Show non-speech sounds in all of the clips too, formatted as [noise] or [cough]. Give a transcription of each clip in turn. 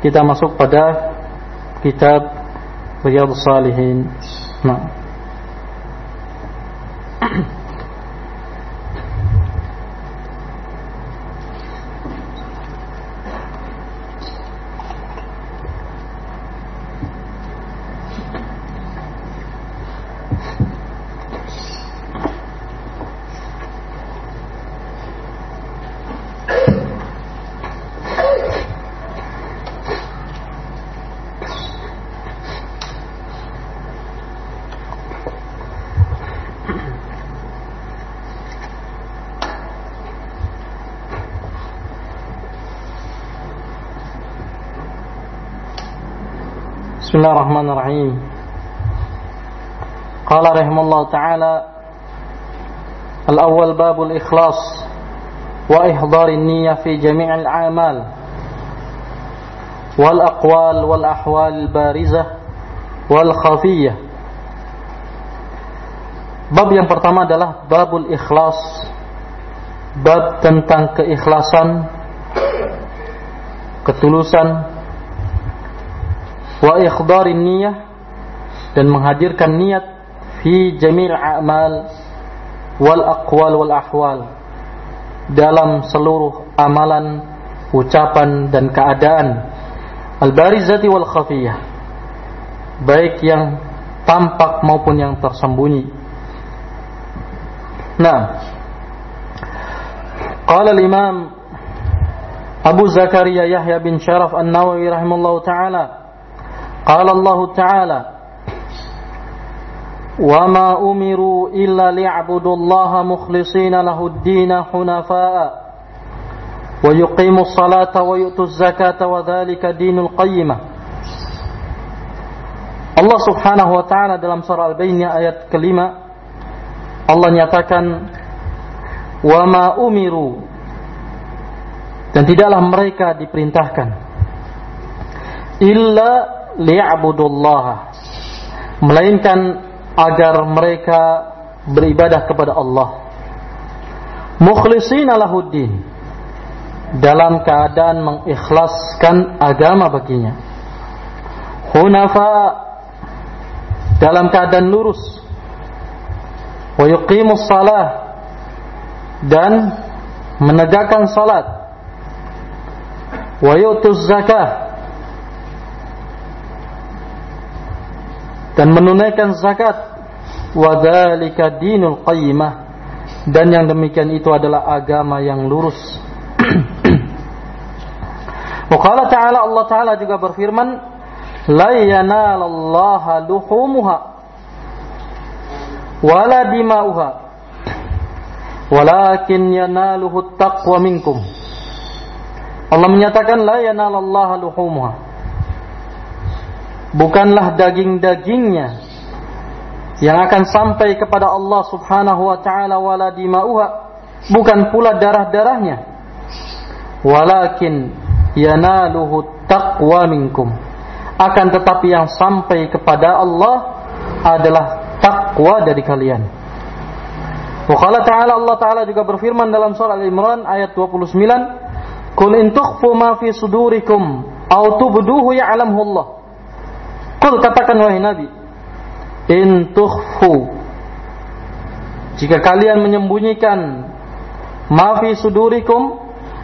kita masuk pada kitab Riyadhus Salihin. Nah. الرحمن الرحيم قال رحمه الله تعالى الأول باب الإخلاص وإحضار النية في جميع الأعمال والأقوال والأحوال البارزة والخفية Bab yang pertama adalah babul ikhlas Bab tentang keikhlasan Ketulusan wa ikhdarin niyah dan menghadirkan niat fi jamil a'mal wal aqwal wal ahwal dalam seluruh amalan, ucapan dan keadaan al-barizati wal khafiyah baik yang tampak maupun yang tersembunyi. Nah, qala al-imam Abu Zakaria Yahya bin Sharaf An-Nawawi rahimahullah taala قال الله تعالى وما أمروا إلا ليعبدوا الله مخلصين له الدين حنفاء ويقيموا الصلاة ويؤتوا الزكاة وذلك دين القيمة Allah subhanahu wa ta'ala dalam surah Al-Bayyinah ayat kelima Allah nyatakan wa ma umiru dan tidaklah mereka diperintahkan illa liya'budullah melainkan agar mereka beribadah kepada Allah. Mukhlishina lahuddin. Dalam keadaan mengikhlaskan agama baginya. Hunafa. Dalam keadaan lurus. Wa yuqimus salah. Dan menegakkan salat. Wa yu'tuz zakah dan menunaikan zakat. Wadzalika dinul qayyimah. Dan yang demikian itu adalah agama yang lurus. [clears throat] Waqala ta'ala Allah ta'ala juga berfirman la yanalallaha luhumuha wala dima'uha walakin yanaluhu taqwa minkum. Allah menyatakan la yanalallaha luhumuha bukanlah daging-dagingnya yang akan sampai kepada Allah Subhanahu wa taala wala dima'uha. Bukan pula darah-darahnya. Walakin yanaluhu taqwa minkum. Akan tetapi yang sampai kepada Allah adalah takwa dari kalian. Wa ta'ala Allah ta'ala juga berfirman dalam surah Al-Imran ayat 29 Kul in tukhfu ma fi sudurikum au tubduhu ya'lamhu Allah Kul katakan wahai Nabi, in tukhfu jika kalian menyembunyikan mafi sudurikum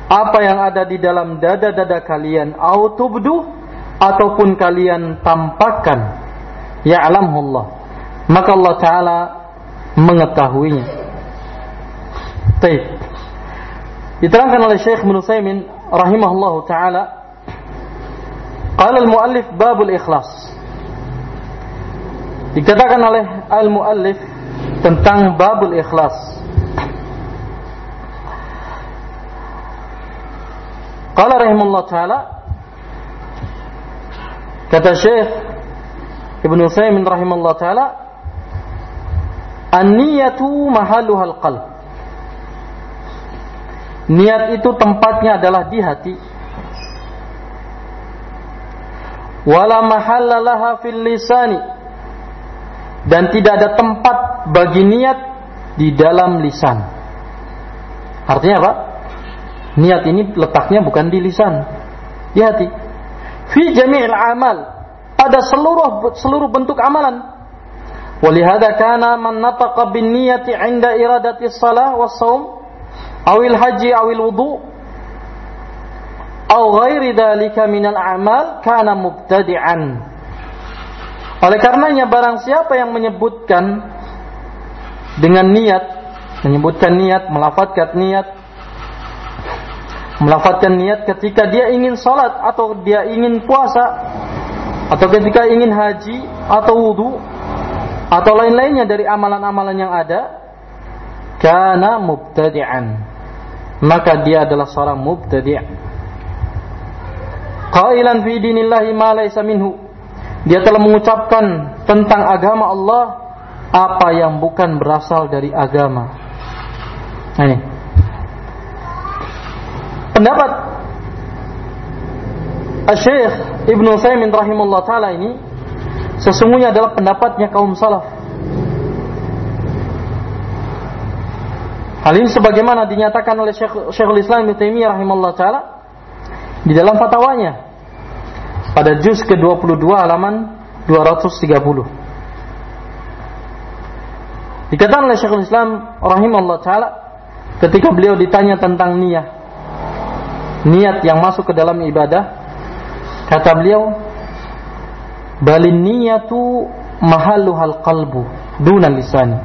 apa yang ada di dalam dada-dada kalian au tubdu ataupun kalian tampakkan ya'lamullah maka Allah taala mengetahuinya. Baik diterangkan oleh Syekh Ibnu Utsaimin rahimahullahu taala qala al-muallif babul ikhlas Dikatakan oleh al-muallif tentang babul ikhlas. Qala rahimahullah taala kata Syekh Ibnu Utsaimin rahimahullah taala an-niyatu mahalluha al-qalb. Niat itu tempatnya adalah di hati. Wala mahalla laha fil lisani dan tidak ada tempat bagi niat di dalam lisan. Artinya apa? Niat ini letaknya bukan di lisan, di hati. Fi jami'il amal pada seluruh seluruh bentuk amalan. Walihada kana man nataqa bin niyati 'inda iradati salah wa sawm awil haji awil wudu awgairi dhalika minal a'mal kana mubtadi'an oleh karenanya barang siapa yang menyebutkan dengan niat, menyebutkan niat, melafatkan niat, melafatkan niat ketika dia ingin salat atau dia ingin puasa atau ketika ingin haji atau wudhu atau lain-lainnya dari amalan-amalan yang ada kana mubtadi'an. Maka dia adalah seorang mubtadi' qailan fi dinillahi ma laysa minhu dia telah mengucapkan tentang agama Allah apa yang bukan berasal dari agama. Nah, ini. Pendapat Syekh Ibnu Saimin rahimahullah taala ini sesungguhnya adalah pendapatnya kaum salaf. Hal ini sebagaimana dinyatakan oleh Syekh, Syekhul Islam Ibnu Taimiyah rahimahullah taala di dalam fatwanya pada juz ke-22 halaman 230. Dikatakan oleh Syekhul Islam rahimahullah taala ketika beliau ditanya tentang niat niat yang masuk ke dalam ibadah kata beliau balin niyatu mahalluhal qalbu duna lisan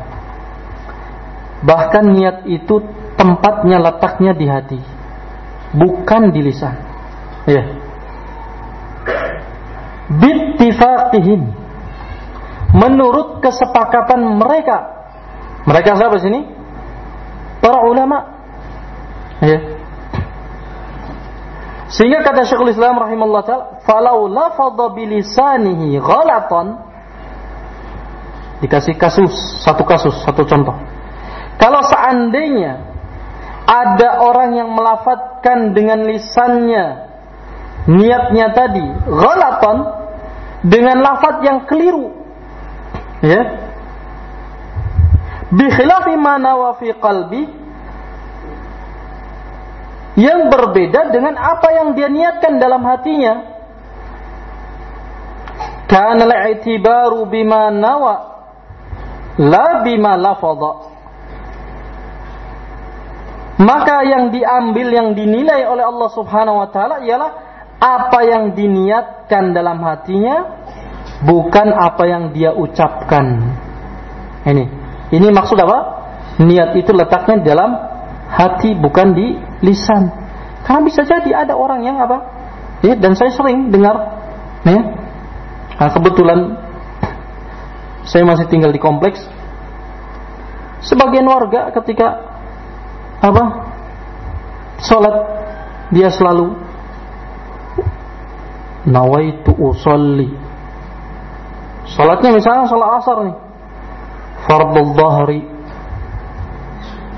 bahkan niat itu tempatnya letaknya di hati bukan di lisan. Ya bittifaqihim menurut kesepakatan mereka. Mereka siapa sini? Para ulama. Ya sehingga kata Syekhul Islam rahimahullah taala, "Falau lafadha bilisanihi ghalatan" Dikasih kasus, satu kasus, satu contoh. Kalau seandainya ada orang yang melafatkan dengan lisannya niatnya tadi ghalatan dengan lafaz yang keliru ya bi khilafi ma fi qalbi yang berbeda dengan apa yang dia niatkan dalam hatinya. Kana al-i'tibaru bima nawa la bima lafadha. Maka yang diambil yang dinilai oleh Allah Subhanahu wa taala ialah apa yang diniatkan dalam hatinya bukan apa yang dia ucapkan. Ini. Ini maksud apa? Niat itu letaknya dalam hati bukan di lisan. Karena bisa jadi ada orang yang apa? Ya, dan saya sering dengar ya. Nah, kebetulan [clears throat] saya masih tinggal di kompleks. Sebagian warga ketika apa? Salat dia selalu nawaitu usolli. Salatnya misalnya salat asar nih. Fardhu dhahri.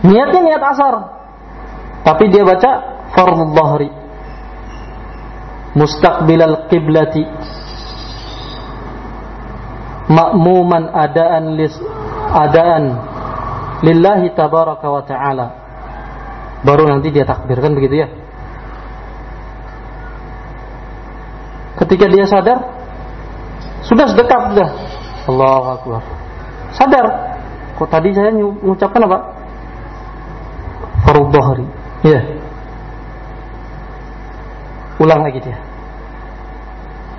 Niatnya niat asar. Tapi dia baca fardhu dhahri. Mustaqbilal qiblati. Ma'muman adaan lis adaan lillahi tabaraka wa ta'ala. Baru nanti dia takbirkan begitu ya. Ketika dia sadar sudah sedekat sudah. Allahu akbar. Sadar. Kok tadi saya mengucapkan apa? Dhahri Ya. Ulang lagi dia.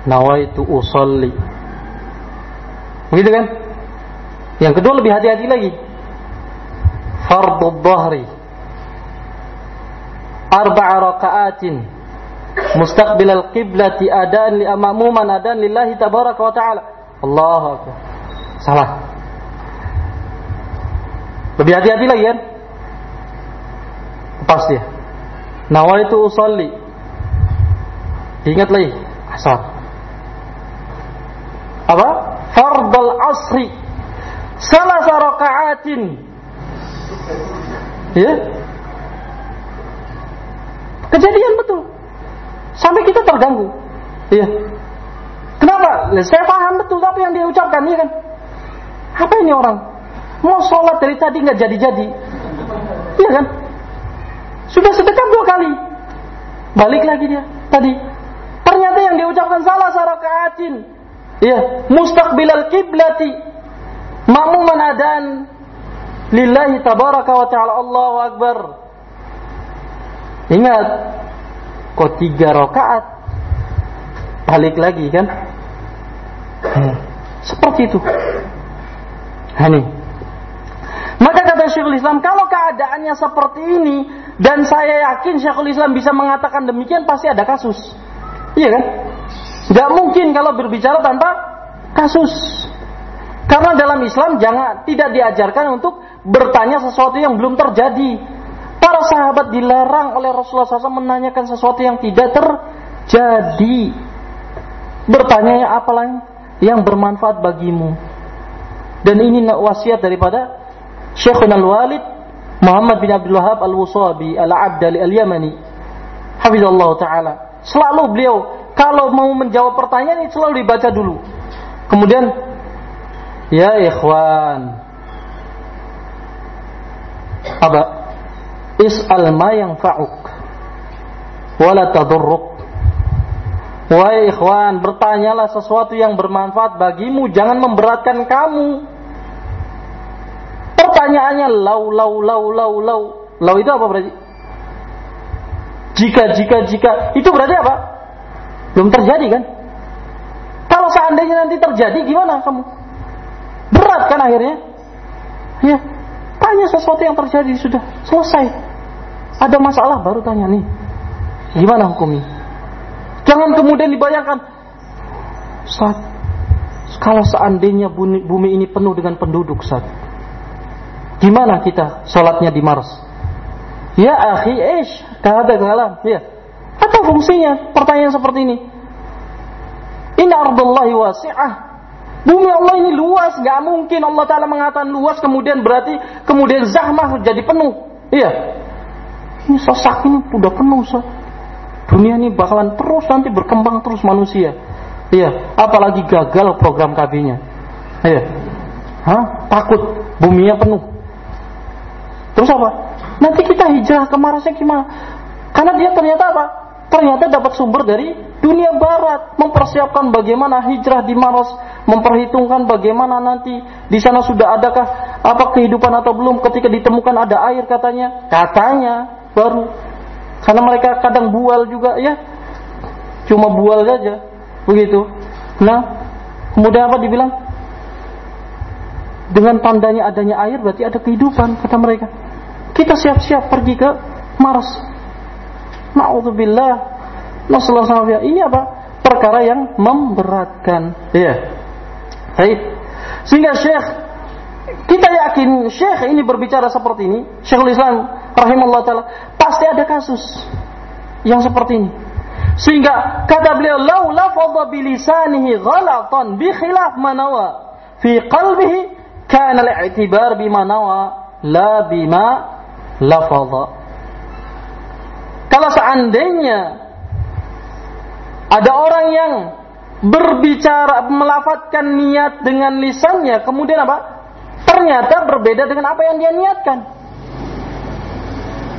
Nawaitu usolli. Begitu kan? Yang kedua lebih hati-hati lagi. Fardhu dhahri. Arba'a raka'atin. Mustaqbil al-qiblati adaan li amamuman adaan lillahi tabaraka wa ta'ala. Allahu akbar. Salah. Lebih hati-hati lagi kan? Pas dia. Nawaitu usolli. Ingat lagi. Asar. Apa? Fardal asri. Salah raka'atin. Ya. Kejadian betul. Sampai kita terganggu. Iya. Kenapa? Saya paham betul apa yang dia ucapkan, iya kan? Apa ini orang? Mau sholat dari tadi nggak jadi-jadi. Iya kan? Sudah sedekap dua kali. Balik lagi dia tadi. Ternyata yang dia ucapkan salah. salatin ya mustaqbilal kiblati ma'muman adan lillahi tabaraka wa ta'ala Allahu akbar ingat kok tiga rakaat balik lagi kan hmm. seperti itu Hani. Maka kata Syekhul Islam, kalau keadaannya seperti ini dan saya yakin Syekhul Islam bisa mengatakan demikian pasti ada kasus. Iya kan? Gak mungkin kalau berbicara tanpa kasus. Karena dalam Islam jangan tidak diajarkan untuk bertanya sesuatu yang belum terjadi. Para sahabat dilarang oleh Rasulullah SAW menanyakan sesuatu yang tidak terjadi. Bertanya apa lagi yang bermanfaat bagimu. Dan ini wasiat daripada Syekhun Al-Walid Muhammad bin Abdul Wahab Al-Wusabi Al-Abdali Al-Yamani Hafizallah Ta'ala Selalu beliau kalau mau menjawab pertanyaan ini selalu dibaca dulu. Kemudian ya ikhwan apa is'al ma yang fa'uk wala tadurruk Wahai ikhwan, bertanyalah sesuatu yang bermanfaat bagimu, jangan memberatkan kamu. Pertanyaannya lau lau lau lau lau. Lau itu apa berarti? Jika jika jika itu berarti apa? Belum terjadi kan? Kalau seandainya nanti terjadi gimana kamu? Berat kan akhirnya? Ya, tanya sesuatu yang terjadi sudah selesai. Ada masalah baru tanya nih. Gimana hukumnya? Jangan kemudian dibayangkan saat kalau seandainya bumi, bumi ini penuh dengan penduduk saat gimana kita sholatnya di Mars? Ya akhi, ish, kada kalam, ya. Apa fungsinya pertanyaan seperti ini? Inna ardallahi wasi'ah. Bumi Allah ini luas, gak mungkin Allah Ta'ala mengatakan luas kemudian berarti kemudian zahmah jadi penuh. Iya. Ini sosak ini udah penuh. So. Dunia ini bakalan terus nanti berkembang terus manusia. Iya, apalagi gagal program KB-nya. Iya. Hah? Takut buminya penuh. Terus apa? Nanti kita hijrah ke Marsnya gimana? Karena dia ternyata apa? Ternyata dapat sumber dari dunia barat, mempersiapkan bagaimana hijrah di Mars, memperhitungkan bagaimana nanti di sana sudah adakah apa kehidupan atau belum ketika ditemukan ada air katanya. Katanya baru karena mereka kadang bual juga ya. Cuma bual saja. Begitu. Nah, kemudian apa dibilang? Dengan tandanya adanya air berarti ada kehidupan kata mereka. Kita siap-siap pergi ke Mars. Na'udzubillah. Nasallallahu Ini apa? Perkara yang memberatkan. Ya. Baik. Sehingga Syekh kita yakin Syekh ini berbicara seperti ini, Syekhul Islam rahimahullah taala, pasti ada kasus yang seperti ini. Sehingga kata beliau, "Lau lafadha bilisanihi ghalatan bi khilaf manawa fi qalbihi kana al-i'tibar bima nawa la bima lafadha." Kalau seandainya ada orang yang berbicara melafatkan niat dengan lisannya, kemudian apa? Ternyata berbeda dengan apa yang dia niatkan.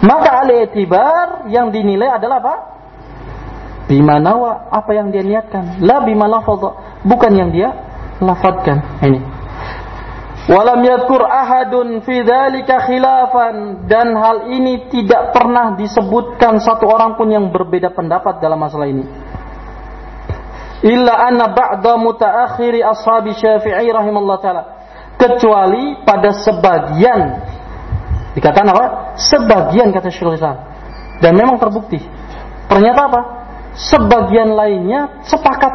Maka al-i'tibar yang dinilai adalah apa? Bima apa yang dia niatkan. La bima bukan yang dia lafadkan. Ini. Walam yadkur ahadun fi dzalika khilafan dan hal ini tidak pernah disebutkan satu orang pun yang berbeda pendapat dalam masalah ini. Illa anna ba'da mutaakhiri ashabi Syafi'i rahimallahu taala. Kecuali pada sebagian Dikatakan apa? Sebagian kata Syekhul Islam. Dan memang terbukti. Ternyata apa? Sebagian lainnya sepakat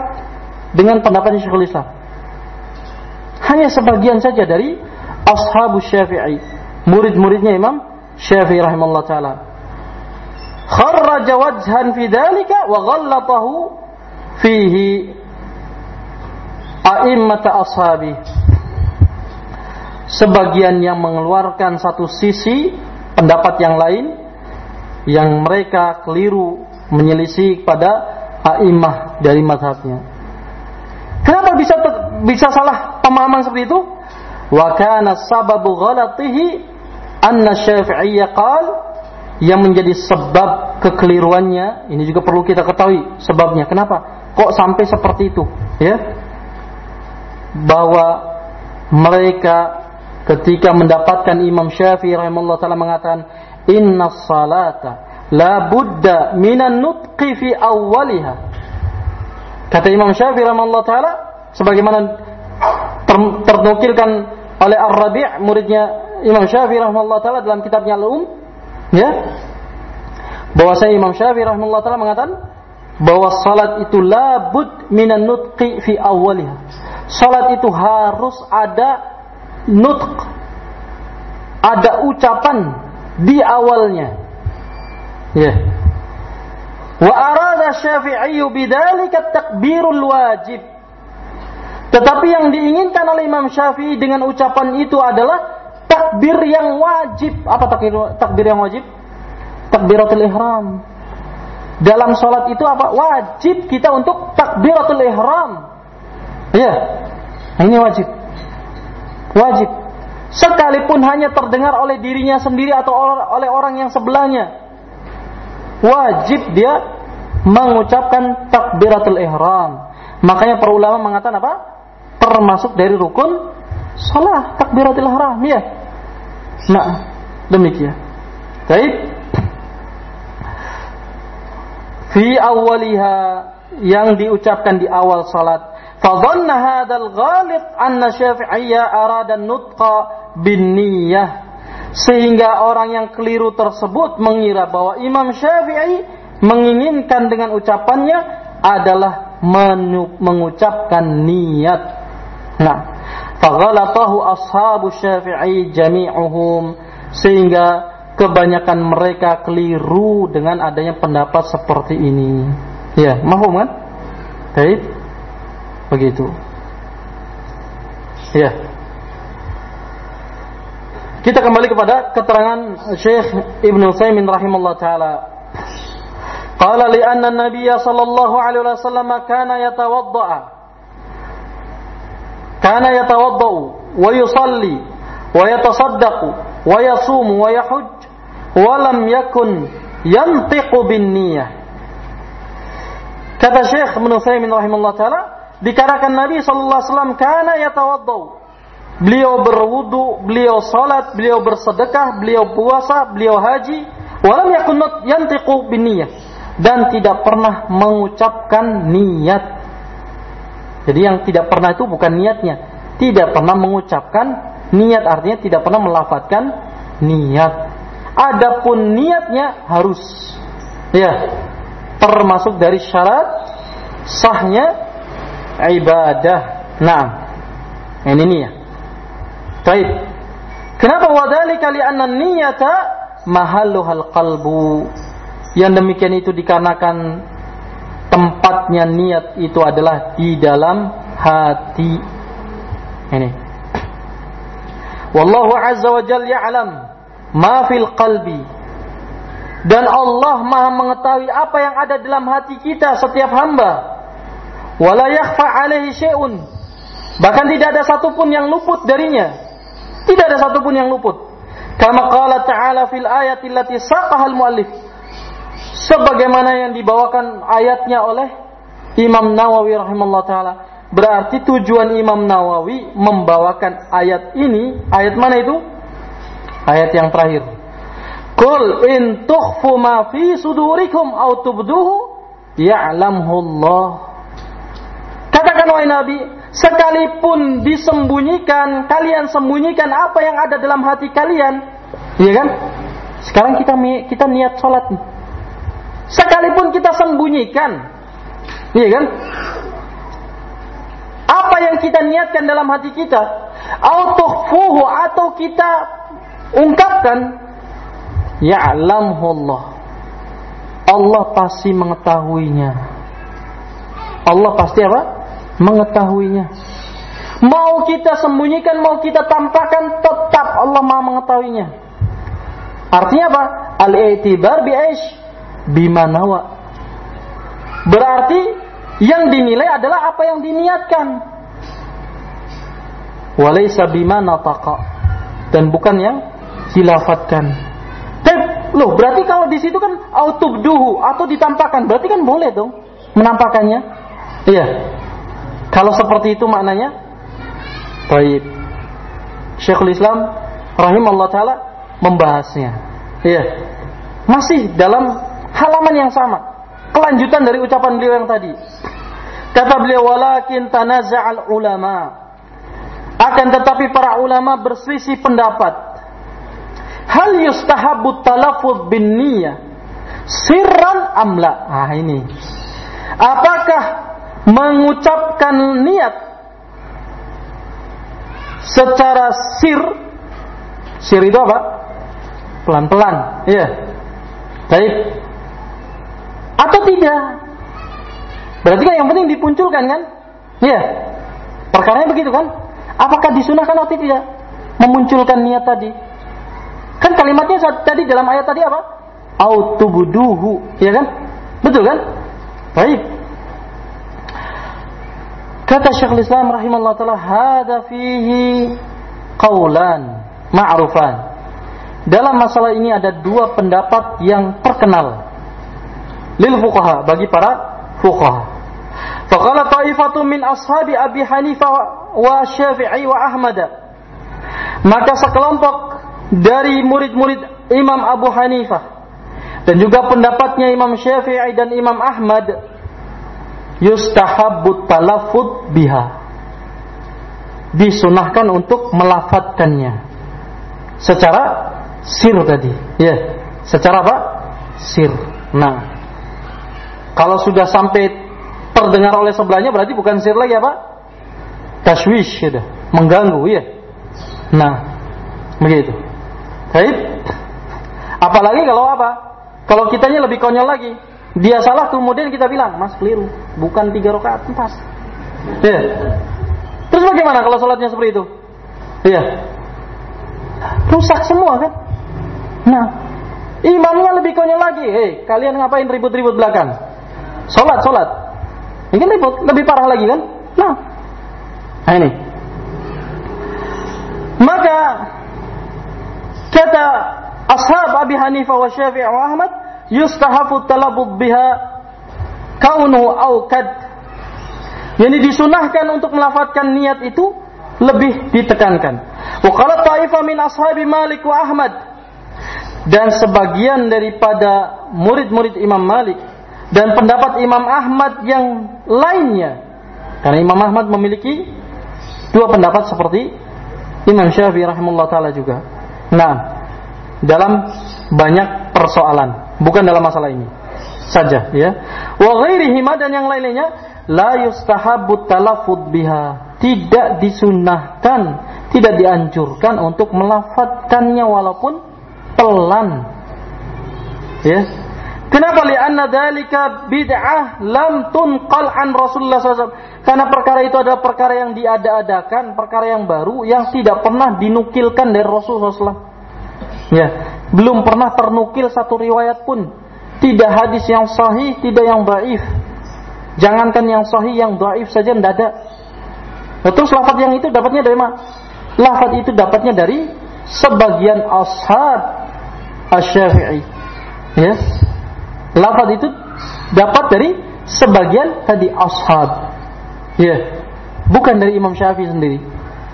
dengan pendapat Syekhul Islam. Hanya sebagian saja dari ashabu syafi'i. Murid-muridnya Imam Syafi'i rahimahullah ta'ala. Kharraja wajhan fi dhalika wa ghallatahu fihi a'immata ashabi sebagian yang mengeluarkan satu sisi pendapat yang lain yang mereka keliru menyelisih pada a'immah dari mazhabnya. Kenapa bisa bisa salah pemahaman seperti itu? Wa kana sababu ghalatihi anna Syafi'iyya qal yang menjadi sebab kekeliruannya ini juga perlu kita ketahui sebabnya. Kenapa? Kok sampai seperti itu? ya bahwa mereka ketika mendapatkan Imam Syafi'i rahimahullah taala mengatakan inna salata la budda minan nutqi fi awwaliha. Kata Imam Syafi'i rahimahullah taala sebagaimana ter oleh Ar-Rabi' muridnya Imam Syafi'i rahimahullah taala dalam kitabnya Al-Um ya. Bahwa saya Imam Syafi'i rahimahullah taala mengatakan bahwa salat itu labud minan nutqi fi awwaliha. Salat itu harus ada nutq ada ucapan di awalnya ya wa arada syafi'i bidzalika takbirul wajib tetapi yang diinginkan oleh Imam Syafi'i dengan ucapan itu adalah takbir yang wajib. Apa takbir, takbir yang wajib? Takbiratul ihram. Dalam sholat itu apa? Wajib kita untuk takbiratul ihram. Ya, ini wajib. Wajib. Sekalipun hanya terdengar oleh dirinya sendiri atau oleh orang yang sebelahnya. Wajib dia mengucapkan takbiratul ihram. Makanya para ulama mengatakan apa? Termasuk dari rukun salah takbiratul ihram ya. Nah, demikian. Baik. Fi awwaliha yang diucapkan di awal salat. Fadhanna hadzal ghalib anna Syafi'iyya arada nutqa bin niyyah. Sehingga orang yang keliru tersebut mengira bahwa Imam Syafi'i menginginkan dengan ucapannya adalah mengucapkan niat. Nah, Faghalatahu ashabu syafi'i jami'uhum. Sehingga kebanyakan mereka keliru dengan adanya pendapat seperti ini. Ya, mahum kan? Baik. Begitu. Ya. Kita kembali kepada keterangan Syekh Ibn Utsaimin rahimahullah taala. Qala li anna an-nabiy sallallahu alaihi wasallam kana yatawaddaa kana yatawaddau wa yusalli wa yatasaddaqu wa yasumu wa yahuj wa lam yakun yantiqu bin niyah kata Syekh Ibnu Utsaimin rahimahullah taala dikarenakan Nabi sallallahu alaihi wasallam kana yatawaddau beliau berwudu beliau salat beliau bersedekah beliau puasa beliau haji walam yakun yantiqu bin niyah dan tidak pernah mengucapkan niat jadi yang tidak pernah itu bukan niatnya. Tidak pernah mengucapkan niat artinya tidak pernah melafatkan niat. Adapun niatnya harus ya termasuk dari syarat sahnya ibadah. Nah, ini niat. Baik. Kenapa wadhalika li'anna niyata mahalluhal qalbu. Yang demikian itu dikarenakan tempatnya niat itu adalah di dalam hati. Ini. Wallahu azza wa jalla ya'lam ma fil qalbi. Dan Allah Maha mengetahui apa yang ada dalam hati kita setiap hamba. Wala yakhfa alaihi syai'un. Bahkan tidak ada satupun yang luput darinya. Tidak ada satupun yang luput. Kama qala ta'ala fil ayati allati saqaha al-muallif sebagaimana yang dibawakan ayatnya oleh Imam Nawawi rahimahullah taala. Berarti tujuan Imam Nawawi membawakan ayat ini, ayat mana itu? Ayat yang terakhir. Qul in tukhfu ma fi sudurikum aw tubduhu ya'lamhu Allah. Katakan wahai Nabi, sekalipun disembunyikan, kalian sembunyikan apa yang ada dalam hati kalian, iya kan? Sekarang kita kita niat sholat. Sekalipun kita sembunyikan. Iya kan? Apa yang kita niatkan dalam hati kita, autofuhu atau kita ungkapkan, ya'lamhu Allah. Allah pasti mengetahuinya. Allah pasti apa? Mengetahuinya. Mau kita sembunyikan, mau kita tampakkan, tetap Allah maha mengetahuinya. Artinya apa? Al-i'tibar bi'aish bima nawa. Berarti yang dinilai adalah apa yang diniatkan. Walaysa bima nataqa. Dan bukan yang dilafatkan. Loh, berarti kalau di situ kan autubduhu atau ditampakkan, berarti kan boleh dong menampakkannya. Iya. Kalau seperti itu maknanya, baik. Syekhul Islam rahimahullah taala membahasnya. Iya. Masih dalam halaman yang sama. Kelanjutan dari ucapan beliau yang tadi. Kata beliau walakin tanaza'al ulama. Akan tetapi para ulama berselisih pendapat. Hal yustahabu talaffuz bin niyah sirran amla. Ah ini. Apakah mengucapkan niat secara sir sir itu apa? Pelan-pelan. Iya. Baik. Atau tidak? Berarti kan yang penting dipunculkan kan? Iya. Perkaranya begitu kan? Apakah disunahkan atau tidak? Memunculkan niat tadi. Kan kalimatnya tadi dalam ayat tadi apa? Autubuduhu, ya kan? Betul kan? Baik. Kata Syekhul Islam rahimahullah taala, "Hada fihi qaulan ma'rufan." Dalam masalah ini ada dua pendapat yang terkenal lil fuqaha bagi para fuqaha. Faqala ta'ifatu min ashabi Abi Hanifah wa Syafi'i wa Ahmad. Maka sekelompok dari murid-murid Imam Abu Hanifah dan juga pendapatnya Imam Syafi'i dan Imam Ahmad yustahabbu talaffuz biha. Disunahkan untuk melafatkannya secara sir tadi. Ya, secara apa? Sir. Nah, kalau sudah sampai terdengar oleh sebelahnya berarti bukan sir lagi apa? Tashwish ya, mengganggu ya. Nah, begitu. Baik. Apalagi kalau apa? Kalau kitanya lebih konyol lagi. Dia salah kemudian kita bilang, "Mas keliru, bukan tiga rakaat, empat." Ya. Terus bagaimana kalau sholatnya seperti itu? Iya. Rusak semua kan? Nah, imamnya lebih konyol lagi. Hei, kalian ngapain ribut-ribut belakang? Sholat, sholat. Ini ribut, lebih parah lagi kan? Nah, nah ini. Maka kata ashab Abi Hanifah wa Syafi'i wa Ahmad, yustahafu talabud biha kaunu aukad. Yani disunahkan untuk melafatkan niat itu lebih ditekankan. Wa qala ta'ifa min ashabi Malik wa Ahmad dan sebagian daripada murid-murid Imam Malik dan pendapat Imam Ahmad yang lainnya. Karena Imam Ahmad memiliki dua pendapat seperti Imam Syafi'i rahimahullah taala juga. Nah, dalam banyak persoalan, bukan dalam masalah ini saja ya. Wa ghairihi dan yang lainnya la yustahabbu talaffuz biha. Tidak disunahkan, tidak dianjurkan untuk melafatkannya walaupun pelan. Ya, Kenapa li'anna dalika bid'ah lam tunqal an Rasulullah SAW. Karena perkara itu adalah perkara yang diada-adakan, perkara yang baru yang tidak pernah dinukilkan dari Rasulullah SAW. Ya, belum pernah ternukil satu riwayat pun. Tidak hadis yang sahih, tidak yang dhaif. Jangankan yang sahih, yang dhaif saja tidak ada. Nah, terus lafaz yang itu dapatnya dari mana? Lafaz itu dapatnya dari sebagian ashab asy-Syafi'i. Ya, Lafaz itu dapat dari sebagian tadi ashab. Ya. Bukan dari Imam Syafi'i sendiri.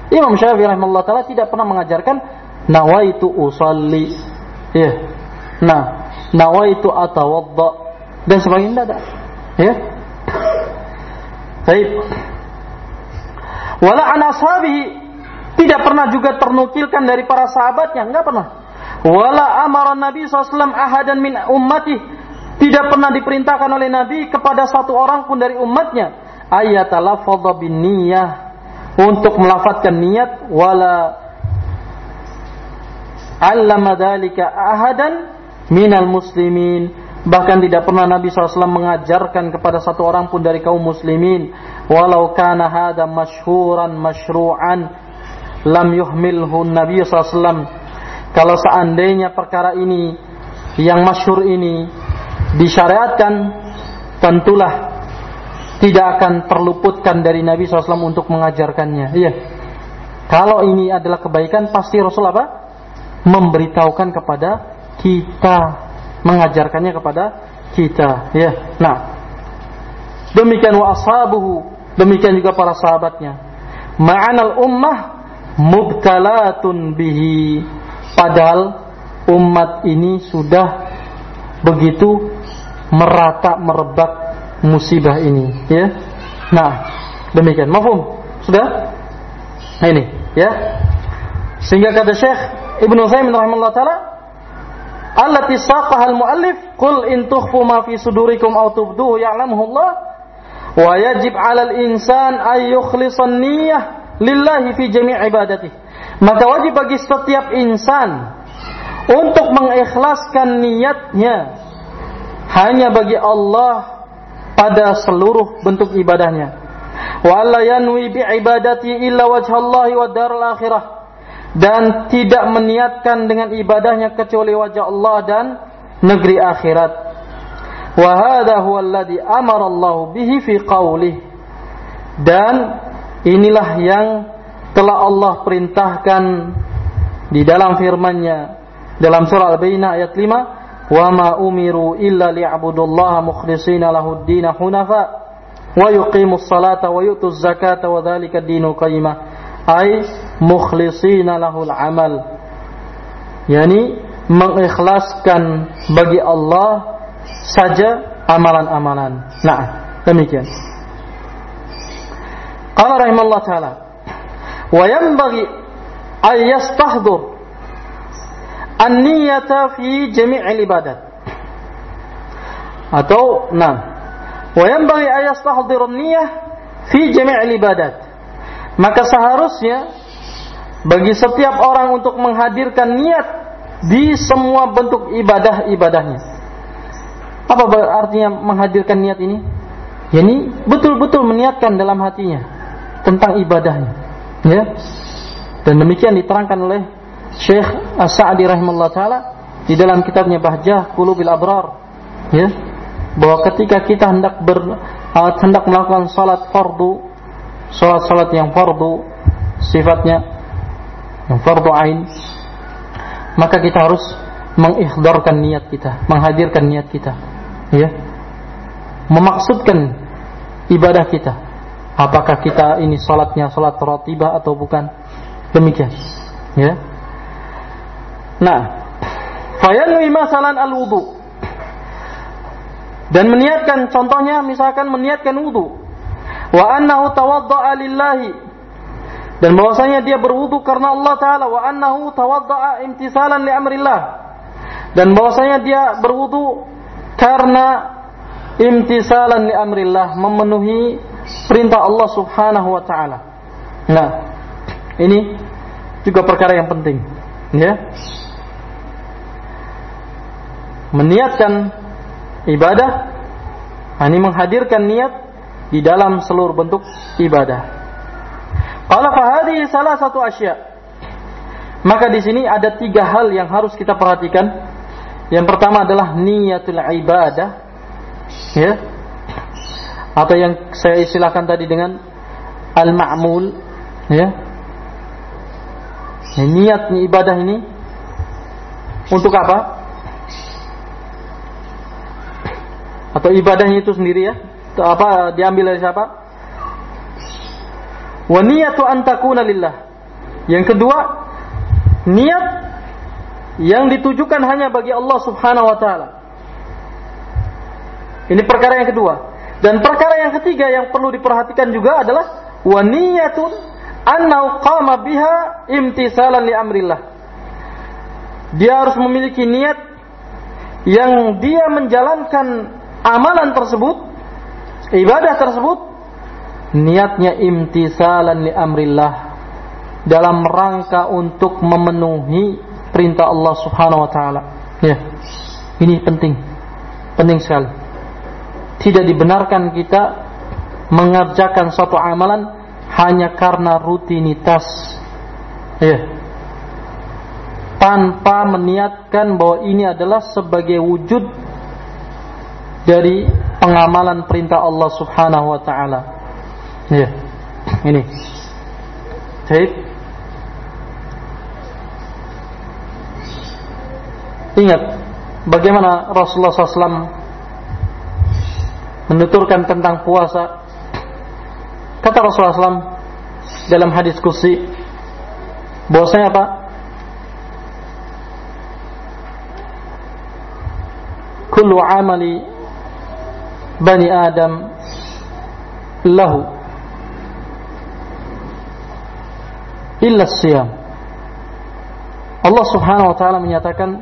Imam Syafi'i rahimahullah taala tidak pernah mengajarkan nawaitu usalli. Ya. Nah, nawaitu atawadda dan sebagainya tidak ada. Ya. Baik. Wala an tidak pernah juga ternukilkan dari para sahabatnya, enggak pernah. Wala amara Nabi SAW ahadan min ummati tidak pernah diperintahkan oleh Nabi kepada satu orang pun dari umatnya ayat bin niyah untuk melafatkan niat wala allama dzalika ahadan minal muslimin bahkan tidak pernah Nabi SAW mengajarkan kepada satu orang pun dari kaum muslimin walau kana hada masyhuran masyru'an lam yuhmilhu Nabi SAW kalau seandainya perkara ini yang masyhur ini disyariatkan tentulah tidak akan terluputkan dari Nabi SAW untuk mengajarkannya. Iya. Kalau ini adalah kebaikan, pasti Rasul apa? Memberitahukan kepada kita, mengajarkannya kepada kita. Ya. Nah, demikian wa ashabuhu demikian juga para sahabatnya. Ma'anal ummah mubtalatun bihi. Padahal umat ini sudah begitu merata merebak musibah ini, ya. Nah, demikian. Mafhum? Sudah? Nah ini, ya. Sehingga kata Syekh Ibnu Utsaimin rahimahullah taala, allati saqaha al-muallif qul in tukhfu ma fi sudurikum aw tubduhu ya'lamuhu Allah wa yajib 'ala al-insan ay yukhlisa niyyah lillahi fi jami' ibadatihi. Maka wajib bagi setiap insan untuk mengikhlaskan niatnya hanya bagi Allah pada seluruh bentuk ibadahnya. Wa alla yanwi bi ibadati illa wajhallahi wa daral akhirah dan tidak meniatkan dengan ibadahnya kecuali wajah Allah dan negeri akhirat. Wa hadha huwa alladhi amara Allah bihi fi qawlih. Dan inilah yang telah Allah perintahkan di dalam firman-Nya dalam surah Al-Bayyinah ayat 5, "Wa ma umiru illa liya'budullaha mukhlishina lahu ad-din hunafa wa yuqimus salata wa yutuz zakata wa dzalika ad-dinul qayyimah." ay mukhlisina lahul amal. Yani mengikhlaskan bagi Allah saja amalan-amalan. Nah demikian. Qala rahimallahu taala wa yanbaghi ay yastahdur an-niyata fi jami'il ibadat. Atau nah wa yanbaghi ay yastahdir an-niyah fi jami'il ibadat. Maka seharusnya bagi setiap orang untuk menghadirkan niat di semua bentuk ibadah-ibadahnya. Apa artinya menghadirkan niat ini? Ya ini betul-betul meniatkan dalam hatinya tentang ibadahnya. Ya. Dan demikian diterangkan oleh Syekh As-Sa'di rahimahullah taala di dalam kitabnya Bahjah Qulubil Abrar. Ya. Bahwa ketika kita hendak ber, hendak melakukan salat fardu salat-salat yang fardu sifatnya yang fardu ain. Maka kita harus mengikhdarkan niat kita menghadirkan niat kita ya. Memaksudkan ibadah kita. Apakah kita ini salatnya salat ratibah atau bukan? Demikian ya. Nah fayanwi masalan al-wudu. Dan meniatkan contohnya misalkan meniatkan wudu. Wa annahu tawadda'a lillahi dan bahwasanya dia berwudu karena Allah taala wa annahu tawadda'a imtisalan li amrillah dan bahwasanya dia berwudu karena imtisalan li amrillah memenuhi perintah Allah Subhanahu wa taala. Nah, ini juga perkara yang penting, ya. Meniatkan ibadah, ini menghadirkan niat di dalam seluruh bentuk ibadah. Kalau fahadi salah satu asya. Maka di sini ada tiga hal yang harus kita perhatikan. Yang pertama adalah niatul ibadah, ya, atau yang saya istilahkan tadi dengan al-ma'mul, ya. Niat ibadah ini untuk apa? Atau ibadahnya itu sendiri ya? apa diambil dari siapa? Wa niyatu an takuna lillah. Yang kedua, niat yang ditujukan hanya bagi Allah Subhanahu wa taala. Ini perkara yang kedua. Dan perkara yang ketiga yang perlu diperhatikan juga adalah wa niyatun annau qama biha imtisalan li amrillah. Dia harus memiliki niat yang dia menjalankan amalan tersebut ibadah tersebut niatnya imtisalan li amrillah dalam rangka untuk memenuhi perintah Allah Subhanahu wa taala. Ya. Ini penting. Penting sekali. Tidak dibenarkan kita mengerjakan suatu amalan hanya karena rutinitas. Ya. Tanpa meniatkan bahwa ini adalah sebagai wujud dari pengamalan perintah Allah Subhanahu wa taala. Ya. Ini. Baik. Ingat bagaimana Rasulullah SAW menuturkan tentang puasa Kata Rasulullah SAW dalam hadis kursi bahwasanya apa? Kullu amali bani Adam lahu illa siyam. Allah Subhanahu wa taala menyatakan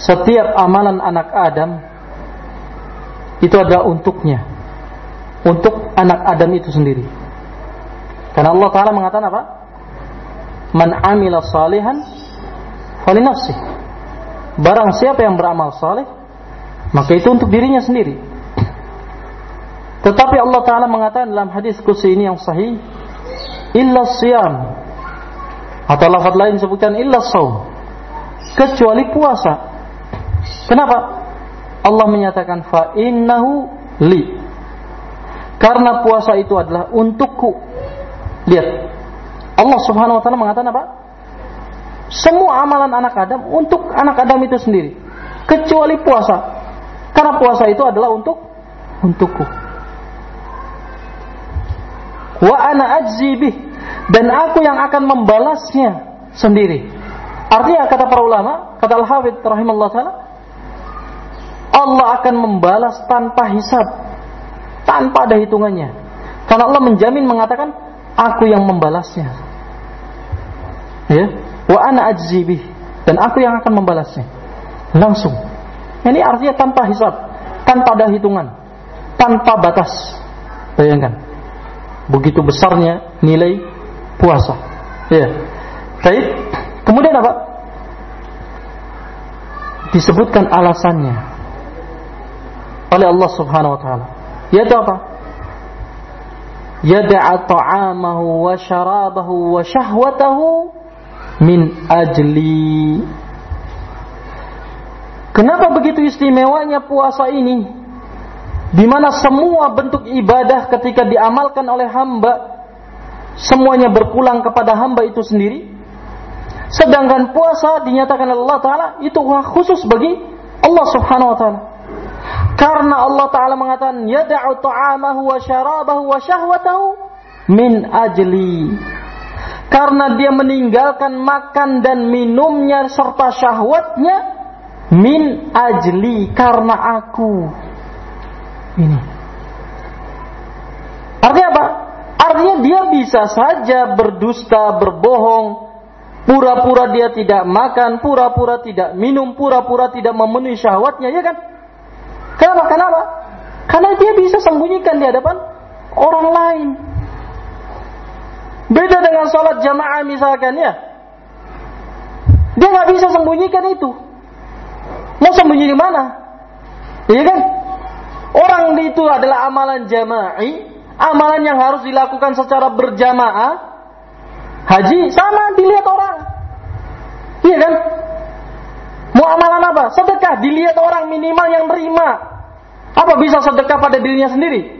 setiap amalan anak Adam itu adalah untuknya. Untuk anak Adam itu sendiri. Karena Allah Ta'ala mengatakan apa? Man amila salihan nafsi. Barang siapa yang beramal saleh, maka itu untuk dirinya sendiri. Tetapi Allah Ta'ala mengatakan dalam hadis kursi ini yang sahih, illa siyam. Atau lafaz lain sebutkan illa saum. Kecuali puasa. Kenapa? Allah menyatakan fa innahu li. Karena puasa itu adalah untukku. Lihat. Allah Subhanahu wa taala mengatakan apa? Semua amalan anak Adam untuk anak Adam itu sendiri. Kecuali puasa. Karena puasa itu adalah untuk untukku. Wa ana ajzi bih dan aku yang akan membalasnya sendiri. Artinya kata para ulama, kata Al-Hafidz rahimahullah taala, Allah akan membalas tanpa hisab, tanpa ada hitungannya. Karena Allah menjamin mengatakan, aku yang membalasnya. Ya, wa ana ajzibih dan aku yang akan membalasnya. Langsung. Ini artinya tanpa hisab, tanpa ada hitungan, tanpa batas. Bayangkan. Begitu besarnya nilai puasa. Ya. Baik. Kemudian apa? Disebutkan alasannya oleh Allah Subhanahu wa taala. Yaitu apa? Yada'a ta'amahu wa syarabahu wa syahwatahu min ajli. Kenapa begitu istimewanya puasa ini? Di mana semua bentuk ibadah ketika diamalkan oleh hamba semuanya berpulang kepada hamba itu sendiri. Sedangkan puasa dinyatakan Allah Ta'ala itu khusus bagi Allah Subhanahu Wa Ta'ala. Karena Allah Ta'ala mengatakan, Yada'u ta'amahu wa syarabahu wa syahwatahu min ajli. Karena dia meninggalkan makan dan minumnya serta syahwatnya min ajli karena aku. Ini. Artinya apa? Artinya dia bisa saja berdusta, berbohong, pura-pura dia tidak makan, pura-pura tidak minum, pura-pura tidak memenuhi syahwatnya, ya kan? Kenapa? Kenapa? Karena dia bisa sembunyikan di hadapan orang lain. Beda dengan sholat jamaah misalkan ya. Dia nggak bisa sembunyikan itu. Mau sembunyi di mana? Iya kan? Orang itu adalah amalan jama'i, amalan yang harus dilakukan secara berjamaah. Haji sama dilihat orang. Iya kan? Mau amalan apa? Sedekah dilihat orang minimal yang terima. Apa bisa sedekah pada dirinya sendiri?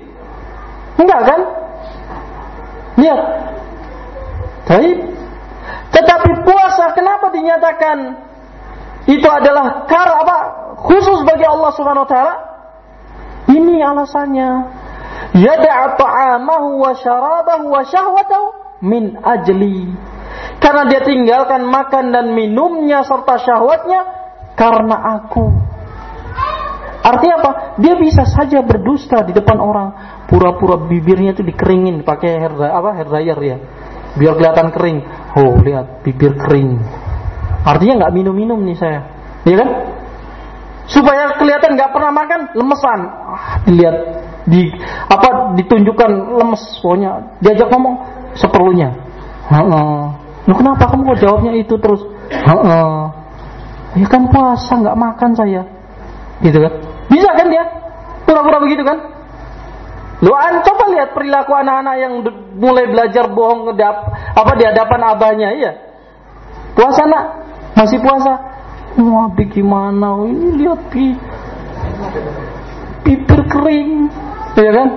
Enggak kan? Lihat. Baik. Tetapi puasa kenapa dinyatakan itu adalah kar apa khusus bagi Allah Subhanahu wa taala? Ini alasannya. Yada'a ta'amahu wa syarabahu wa syahwatahu min ajli. Karena dia tinggalkan makan dan minumnya serta syahwatnya karena aku. Artinya apa? Dia bisa saja berdusta di depan orang, pura-pura bibirnya itu dikeringin pakai hair apa hair dryer ya, biar kelihatan kering. Oh lihat bibir kering. Artinya nggak minum-minum nih saya, ya kan? Supaya kelihatan nggak pernah makan, lemesan. Ah, dilihat di apa ditunjukkan lemes, pokoknya diajak ngomong seperlunya. Nah, kenapa kamu kok jawabnya itu terus? Ya kan puasa nggak makan saya, gitu kan? Bisa kan dia? Pura-pura begitu kan? Lu an coba lihat perilaku anak-anak yang mulai belajar bohong apa di hadapan abahnya, iya. Puasa nak? Masih puasa? Wah, gimana? Ini lihat pi bibir kering, ya kan?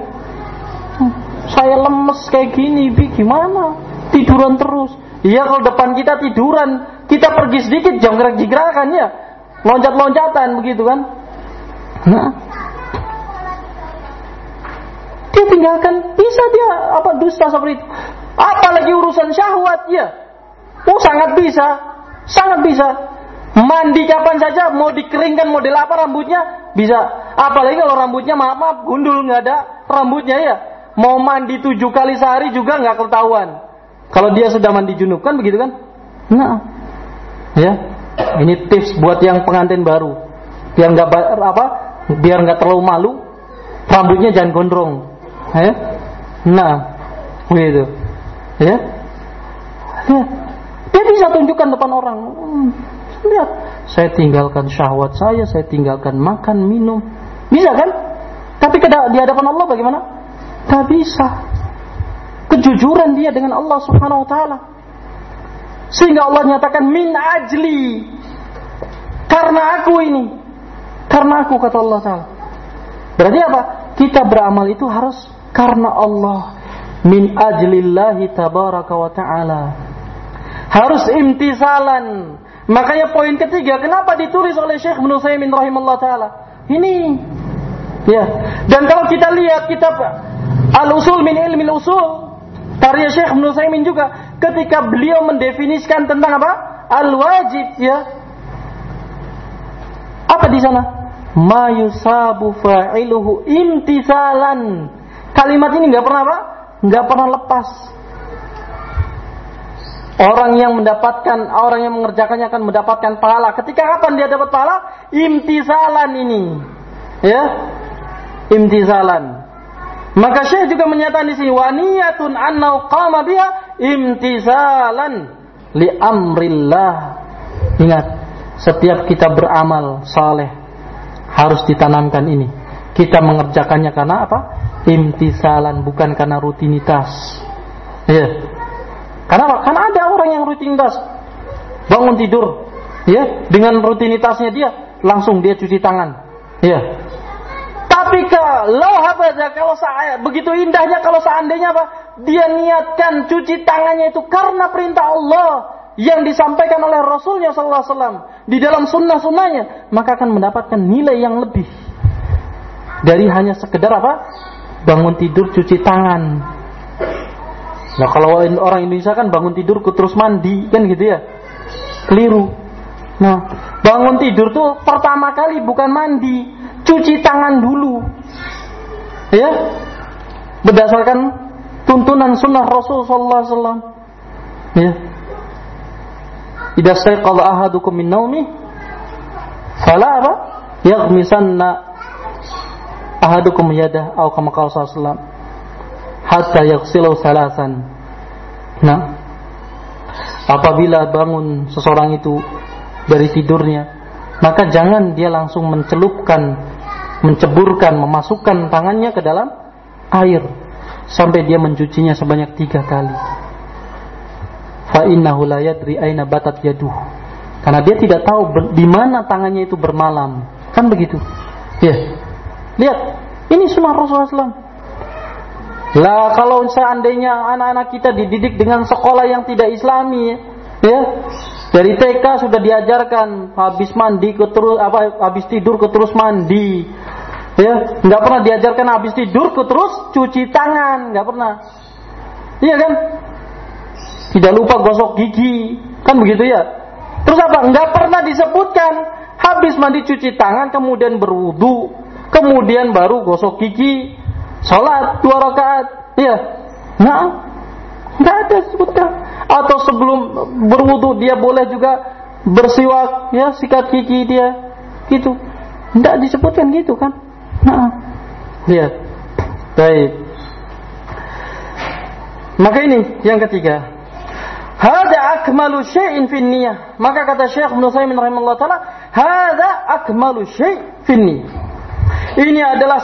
Saya lemes kayak gini, bi gimana? Tiduran terus. Iya kalau depan kita tiduran, kita pergi sedikit jonggrek-jigrakan ya. Loncat-loncatan begitu kan. Nah. Dia tinggalkan, bisa dia apa dusta seperti itu. Apalagi urusan syahwat ya. Oh sangat bisa, sangat bisa. Mandi kapan saja, mau dikeringkan model apa rambutnya bisa. Apalagi kalau rambutnya maaf maaf gundul nggak ada rambutnya ya. Mau mandi tujuh kali sehari juga nggak ketahuan. Kalau dia sudah mandi junub kan begitu kan? Nah, ya ini tips buat yang pengantin baru. Biar nggak apa? Biar nggak terlalu malu. Rambutnya jangan gondrong. Ya? Nah, begitu. Ya, ya. Dia bisa tunjukkan depan orang. Hmm Lihat, saya tinggalkan syahwat saya, saya tinggalkan makan, minum. Bisa kan? Tapi di hadapan Allah bagaimana? Tak bisa. Kejujuran dia dengan Allah Subhanahu wa taala. Sehingga Allah nyatakan min ajli. Karena aku ini. Karena aku kata Allah taala. Berarti apa? Kita beramal itu harus karena Allah. Min ajlillahi tabaraka wa ta'ala. Harus imtisalan Makanya poin ketiga, kenapa ditulis oleh Syekh Ibnu Saimin rahimahullah taala? Ini ya. Dan kalau kita lihat kitab Al-Usul min Ilmi Al-Usul karya Syekh Saimin juga ketika beliau mendefinisikan tentang apa? Al-wajib ya. Apa di sana? Ma yusabu fa'iluhu imtisalan. Kalimat ini nggak pernah apa? Nggak pernah lepas Orang yang mendapatkan, orang yang mengerjakannya akan mendapatkan pahala. Ketika kapan dia dapat pahala? Imtisalan ini. Ya. Imtisalan. Maka Syekh juga menyatakan di sini waniyatun annau qama biha imtisalan li amrillah. Ingat, setiap kita beramal saleh harus ditanamkan ini. Kita mengerjakannya karena apa? Imtisalan bukan karena rutinitas. Ya. Karena apa? Karena ada rutinitas bangun tidur, ya, dengan rutinitasnya dia langsung dia cuci tangan, ya. Tapi kalau apa kalau saya begitu indahnya kalau seandainya apa dia niatkan cuci tangannya itu karena perintah Allah yang disampaikan oleh Rasulnya Sallallahu Alaihi Wasallam di dalam sunnah-sunnahnya maka akan mendapatkan nilai yang lebih. Dari hanya sekedar apa? Bangun tidur cuci tangan Nah kalau orang Indonesia kan bangun tidur terus mandi kan gitu ya, keliru. Nah bangun tidur tuh pertama kali bukan mandi, cuci tangan dulu, ya berdasarkan tuntunan sunnah Rasul Sallallahu Alaihi Wasallam. Ya. Idza staiqadha ahadukum min naumi fala apa? Yaghmisanna ahadukum yadah atau kama qala sallallahu hatta yaghsilu salasan. Nah, apabila bangun seseorang itu dari tidurnya, maka jangan dia langsung mencelupkan, menceburkan, memasukkan tangannya ke dalam air sampai dia mencucinya sebanyak tiga kali. Fa innahu la yadri aina batat yaduh. Karena dia tidak tahu di mana tangannya itu bermalam. Kan begitu. Ya. Lihat, ini sunnah Rasulullah SAW. Lah kalau seandainya anak-anak kita dididik dengan sekolah yang tidak islami ya. Dari TK sudah diajarkan habis mandi ke terus apa habis tidur ke terus mandi. Ya, nggak pernah diajarkan habis tidur ke terus cuci tangan, nggak pernah. Iya kan? Tidak lupa gosok gigi, kan begitu ya? Terus apa? Nggak pernah disebutkan habis mandi cuci tangan kemudian berwudu, kemudian baru gosok gigi, Salat dua rakaat, iya. Nah, nggak ada sebutkan. Atau sebelum berwudu dia boleh juga bersiwak, ya sikat gigi dia, gitu. Nggak disebutkan gitu kan? Nah, lihat. Baik. Maka ini yang ketiga. Hada akmalu syai'in fin niyah. Maka kata Syekh Ibnu Saimin rahimahullah taala, hada akmalu syai' fin niyah. Ini adalah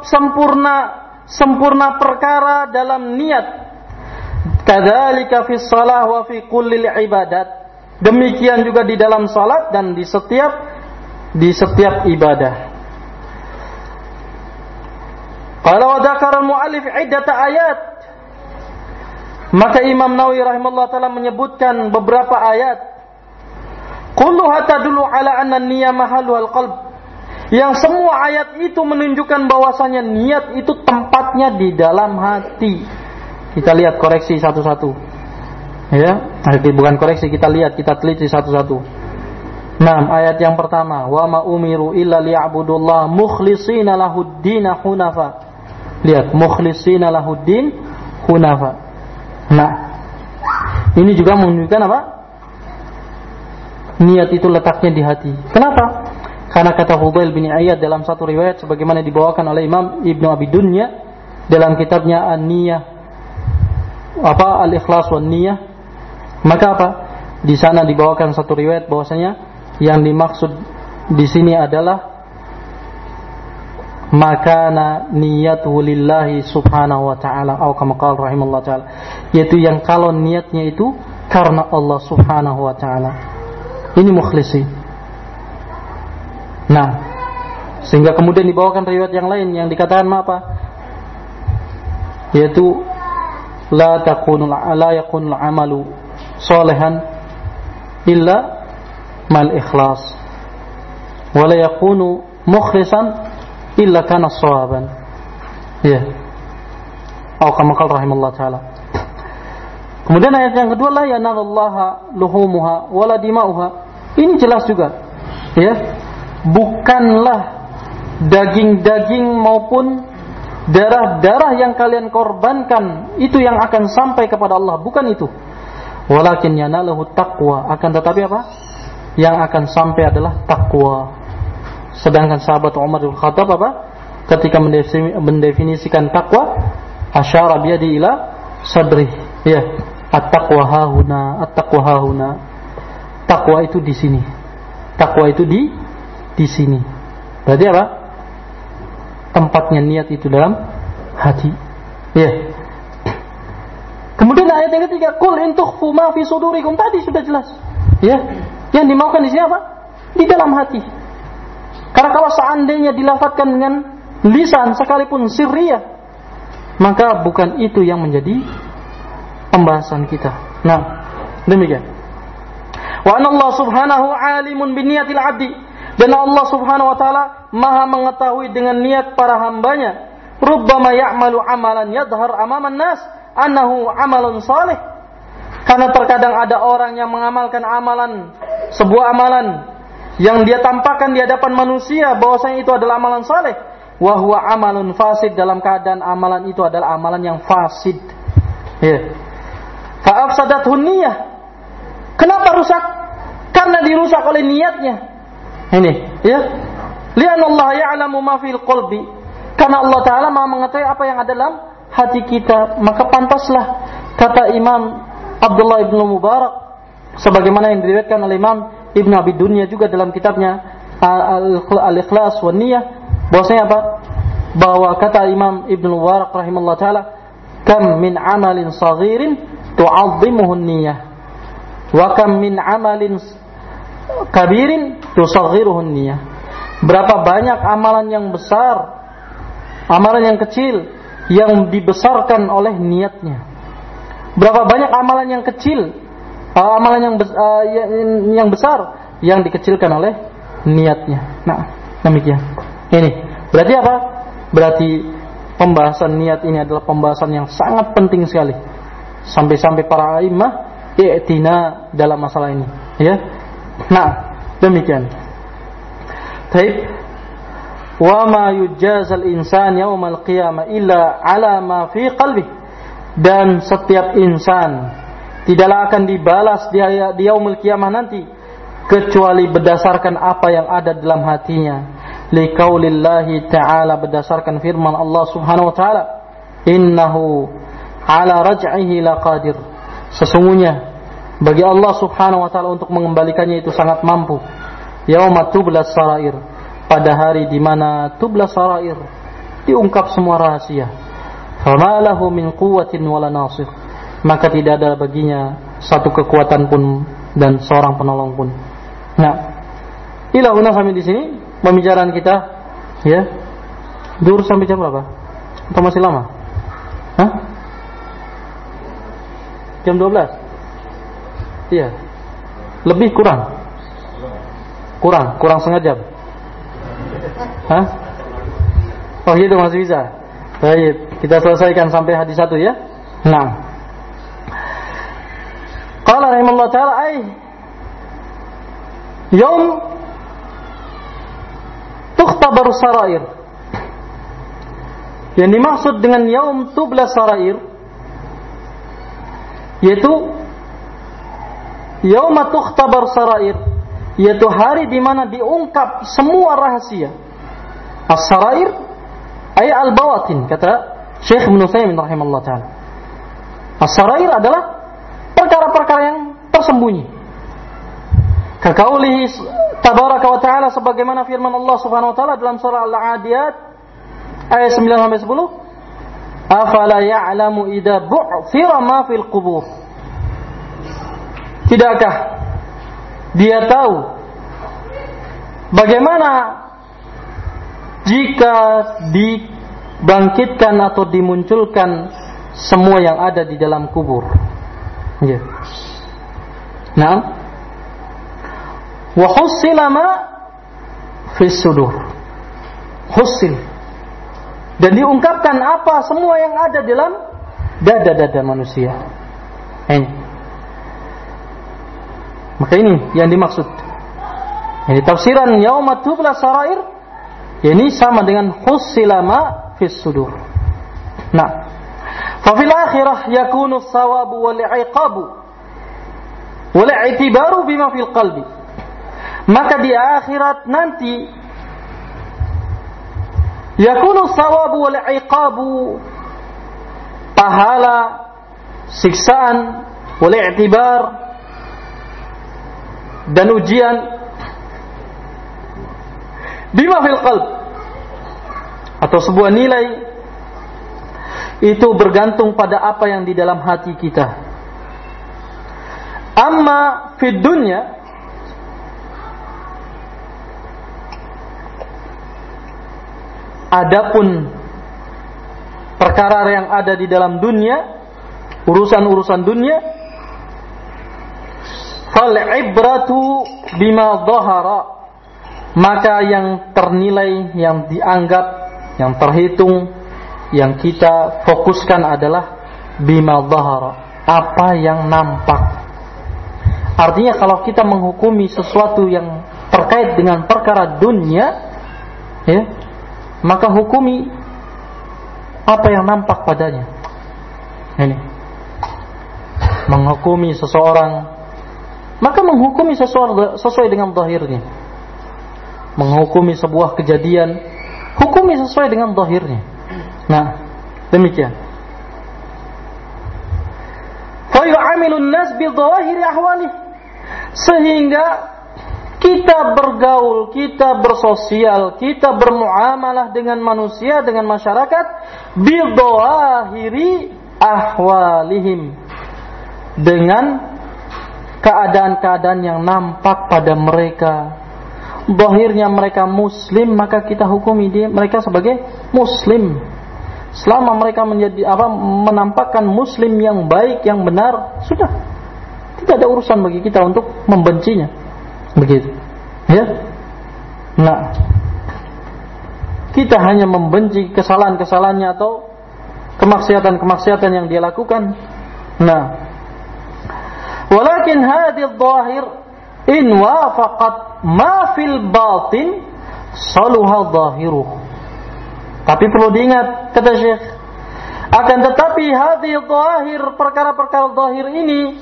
sempurna sempurna perkara dalam niat. Kadzalika fi shalah wa fi kulli ibadat. Demikian juga di dalam salat dan di setiap di setiap ibadah. Qala wa dzakara al-mu'allif iddata ayat. Maka Imam Nawawi rahimahullah taala menyebutkan beberapa ayat. Kulluha tadullu ala anna niyya mahallu al-qalb Yang semua ayat itu menunjukkan bahwasanya niat itu tempatnya di dalam hati. Kita lihat koreksi satu-satu. Ya, bukan koreksi, kita lihat, kita teliti satu-satu. Nah, ayat yang pertama, wa ma umiru illa liya'budullah mukhlishina lahuddin hunafa. Lihat, mukhlishina lahuddin hunafa. Nah, ini juga menunjukkan apa? Niat itu letaknya di hati. Kenapa? Karena kata Hubail bin Ayyad dalam satu riwayat sebagaimana dibawakan oleh Imam Ibnu Abi Dunya dalam kitabnya An-Niyah apa Al-Ikhlas wan Niyah maka apa? Di sana dibawakan satu riwayat bahwasanya yang dimaksud di sini adalah makana niyatuhu lillahi subhanahu wa ta'ala atau kama qala rahimahullah ta'ala yaitu yang kalau niatnya itu karena Allah subhanahu wa ta'ala. Ini mukhlisi Nah, sehingga kemudian dibawakan riwayat yang lain yang dikatakan apa? Yaitu la takunu la yakunu amalu solehan illa mal ikhlas wa la yakunu mukhlisan illa kana sawaban. Ya. Atau kama qala rahimallahu taala. Kemudian ayat yang kedua la yanalallaha luhumuha wala dima'uha. Ini jelas juga. Ya, bukanlah daging-daging maupun darah-darah yang kalian korbankan itu yang akan sampai kepada Allah. Bukan itu. Walakin yanalahu taqwa. Akan tetapi apa? Yang akan sampai adalah takwa sedangkan sahabat Umar bin Khattab apa? Ketika mendefinisikan takwa asyara biyadi ila sadri ya at-taqwa hahuna at-taqwa hahuna. Takwa itu di sini. Takwa itu di di sini. Berarti apa? Tempatnya niat itu dalam hati. Ya. Kemudian ayat yang ketiga, "Qul in tukhfu ma fi sudurikum." Tadi sudah jelas. Ya. Yang dimaukan di sini apa? Di dalam hati. Karena kalau seandainya dilafatkan dengan lisan sekalipun sirriyah, maka bukan itu yang menjadi pembahasan kita. Nah, demikian. Wa Allah subhanahu alimun bin niyatil abdi dan Allah subhanahu wa ta'ala maha mengetahui dengan niat para hambanya. Rubbama ya'malu amalan yadhar amaman nas annahu amalun salih. Karena terkadang ada orang yang mengamalkan amalan, sebuah amalan yang dia tampakkan di hadapan manusia bahwasanya itu adalah amalan saleh wahwa amalun fasid dalam keadaan amalan itu adalah amalan yang fasid ya fa'afsadat niyah kenapa rusak karena dirusak oleh niatnya ini, ya. Lian Allah ya'lamu ma fil qalbi. Karena Allah Ta'ala Maha mengetahui apa yang ada dalam hati kita, maka pantaslah kata Imam Abdullah ibnu Mubarak sebagaimana yang diriwayatkan oleh Imam Ibnu Abi Dunya juga dalam kitabnya Al-Ikhlas wa Niyah bahwasanya apa? Bahwa kata Imam Ibnu Mubarak rahimahullah taala, "Kam min amalin saghirin tu'azzimuhu niyah wa kam min amalin kabirin tusaghiruhun niyah. Berapa banyak amalan yang besar, amalan yang kecil yang dibesarkan oleh niatnya. Berapa banyak amalan yang kecil, uh, amalan yang, uh, yang yang besar yang dikecilkan oleh niatnya. Nah, demikian. Ini berarti apa? Berarti pembahasan niat ini adalah pembahasan yang sangat penting sekali. Sampai-sampai para imam i'tina dalam masalah ini, ya Nah, demikian. Baik. Wa ma yujazal insan yaumal qiyamah illa ala ma fi qalbi. Dan setiap insan tidaklah akan dibalas di, di yaumul qiyamah nanti kecuali berdasarkan apa yang ada dalam hatinya. Liqaulillahi ta'ala berdasarkan firman Allah Subhanahu wa taala, "Innahu ala raj'ihi laqadir." Sesungguhnya bagi Allah Subhanahu wa taala untuk mengembalikannya itu sangat mampu. Yauma tublas sarair. Pada hari di mana tublas sarair diungkap semua rahasia. Fama lahu min quwwatin wala nasir. Maka tidak ada baginya satu kekuatan pun dan seorang penolong pun. Nah, ila una sampai di sini pembicaraan kita ya. Dur sampai jam berapa? Atau masih lama? Hah? Jam 12? Iya. Lebih kurang. Kurang, kurang setengah jam. Hah? Oh gitu masih bisa. Baik, kita selesaikan sampai hadis satu ya. Nah. Qala rahimahullah taala ay Yom tukhtabar sarair. Yang dimaksud dengan yaum tubla sarair yaitu yaum tukhtabar sarair yaitu hari di mana diungkap semua rahasia. As-sarair ay al-bawatin kata Syekh Ibnu Utsaimin rahimahullah taala. As-sarair adalah perkara-perkara yang tersembunyi. Kakaulihi tabaraka wa ta'ala sebagaimana firman Allah Subhanahu wa taala dalam surah Al-Adiyat ayat 9 sampai 10. Afala ya'lamu idza bu'thira ma fil qubur. Tidakkah dia tahu bagaimana jika dibangkitkan atau dimunculkan semua yang ada di dalam kubur. Ya. Nah, wa hussila ma fi. Hussil. Dan diungkapkan apa semua yang ada dalam dada-dada manusia. Ini. Maka ini yang dimaksud. Ini tafsiran yauma tubla sarair ini sama dengan khusilama fis sudur. Nah, fa fil akhirah yakunu sawabu wal iqabu wal i'tibaru bima fil qalbi. Maka di akhirat nanti yakunu sawabu wal iqabu pahala siksaan wal i'tibar dan ujian. Bima fil qalb. Atau sebuah nilai. Itu bergantung pada apa yang di dalam hati kita. Amma fid dunya Adapun perkara yang ada di dalam dunia, urusan-urusan dunia, fal ibratu bima dhahara maka yang ternilai, yang dianggap, yang terhitung yang kita fokuskan adalah bima dhahara, apa yang nampak. Artinya kalau kita menghukumi sesuatu yang terkait dengan perkara dunia, ya, maka hukumi apa yang nampak padanya. Ini. Menghukumi seseorang maka menghukumi sesuai dengan zahirnya. Menghukumi sebuah kejadian, hukumi sesuai dengan zahirnya. Nah, demikian. Fayu'amilun nas bi dhahiri ahwali. Sehingga kita bergaul, kita bersosial, kita bermuamalah dengan manusia, dengan masyarakat bi dhahiri ahwalihim. Dengan keadaan-keadaan yang nampak pada mereka. Bahirnya mereka muslim, maka kita hukumi dia mereka sebagai muslim. Selama mereka menjadi apa menampakkan muslim yang baik yang benar sudah. Tidak ada urusan bagi kita untuk membencinya. Begitu. Ya? Nah. Kita hanya membenci kesalahan-kesalahannya atau kemaksiatan-kemaksiatan yang dia lakukan. Nah walakin hadhihi dhahir in wafaqat ma fil batin saluha dhahiruh tapi perlu diingat, kata Syekh, akan tetapi hati zahir perkara-perkara zahir ini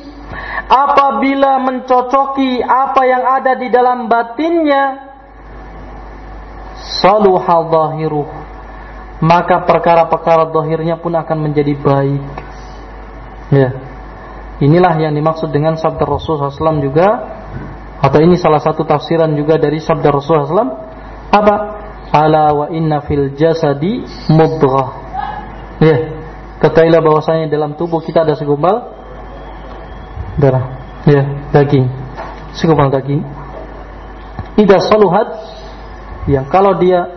apabila mencocoki apa yang ada di dalam batinnya saluha zahiruh maka perkara-perkara zahirnya pun akan menjadi baik. Ya inilah yang dimaksud dengan sabda Rasulullah SAW juga atau ini salah satu tafsiran juga dari sabda Rasulullah SAW apa ala wa inna fil jasadi mudghah. Ya, ketahuilah bahwasanya dalam tubuh kita ada segumpal darah. Ya, daging. Segumpal daging. Ida saluhat yang kalau dia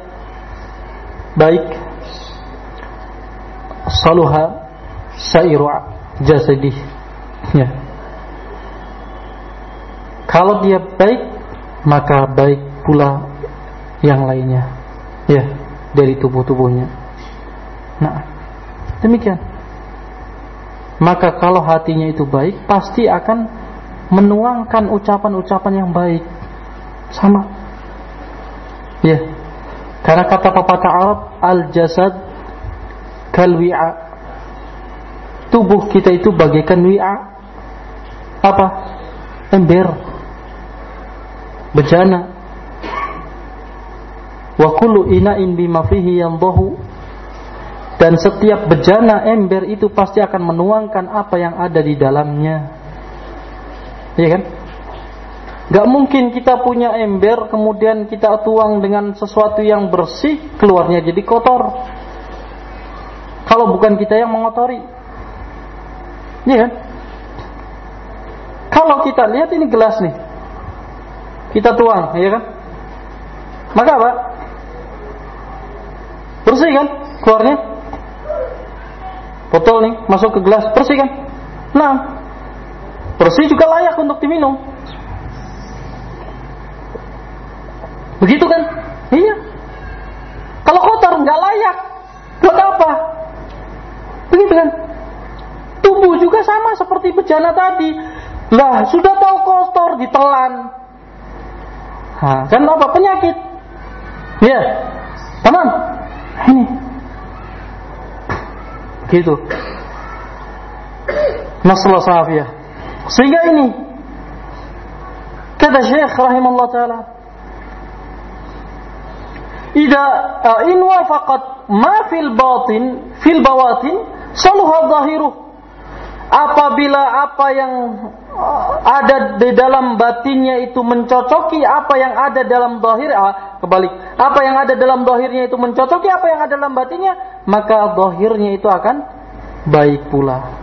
baik saluha sairu jasadi. Ya. Kalau dia baik maka baik pula yang lainnya. Ya, dari tubuh-tubuhnya. Nah, demikian. Maka kalau hatinya itu baik, pasti akan menuangkan ucapan-ucapan yang baik. Sama. Ya. Karena kata pepatah Arab, al-jasad kalwi'a. Tubuh kita itu bagaikan wi'a. Apa? Ember. Bejana wa kullu ina'in bima fihi yandahu dan setiap bejana ember itu pasti akan menuangkan apa yang ada di dalamnya. Iya kan? Gak mungkin kita punya ember kemudian kita tuang dengan sesuatu yang bersih keluarnya jadi kotor. Kalau bukan kita yang mengotori. Iya kan? Kalau kita lihat ini gelas nih. Kita tuang, iya kan? Maka apa? Bersih kan keluarnya? Botol nih masuk ke gelas, bersih kan? Nah, bersih juga layak untuk diminum. Begitu kan? Iya. Kalau kotor nggak layak, buat apa? Begitu kan? Tubuh juga sama seperti bejana tadi. Lah, sudah tahu kotor ditelan. Nah, kan apa? Penyakit. Ya. Tamam. Ini. Gitu. Masalah safiyah. Sehingga ini kata Syekh rahimahullah taala Ida in wafaqat ma fil batin fil bawatin saluha zahiruh apabila apa yang ada di dalam batinnya itu mencocoki apa yang ada dalam zahir ah, kebalik. Apa yang ada dalam zahirnya itu mencocoki apa yang ada dalam batinnya maka zahirnya itu akan baik pula.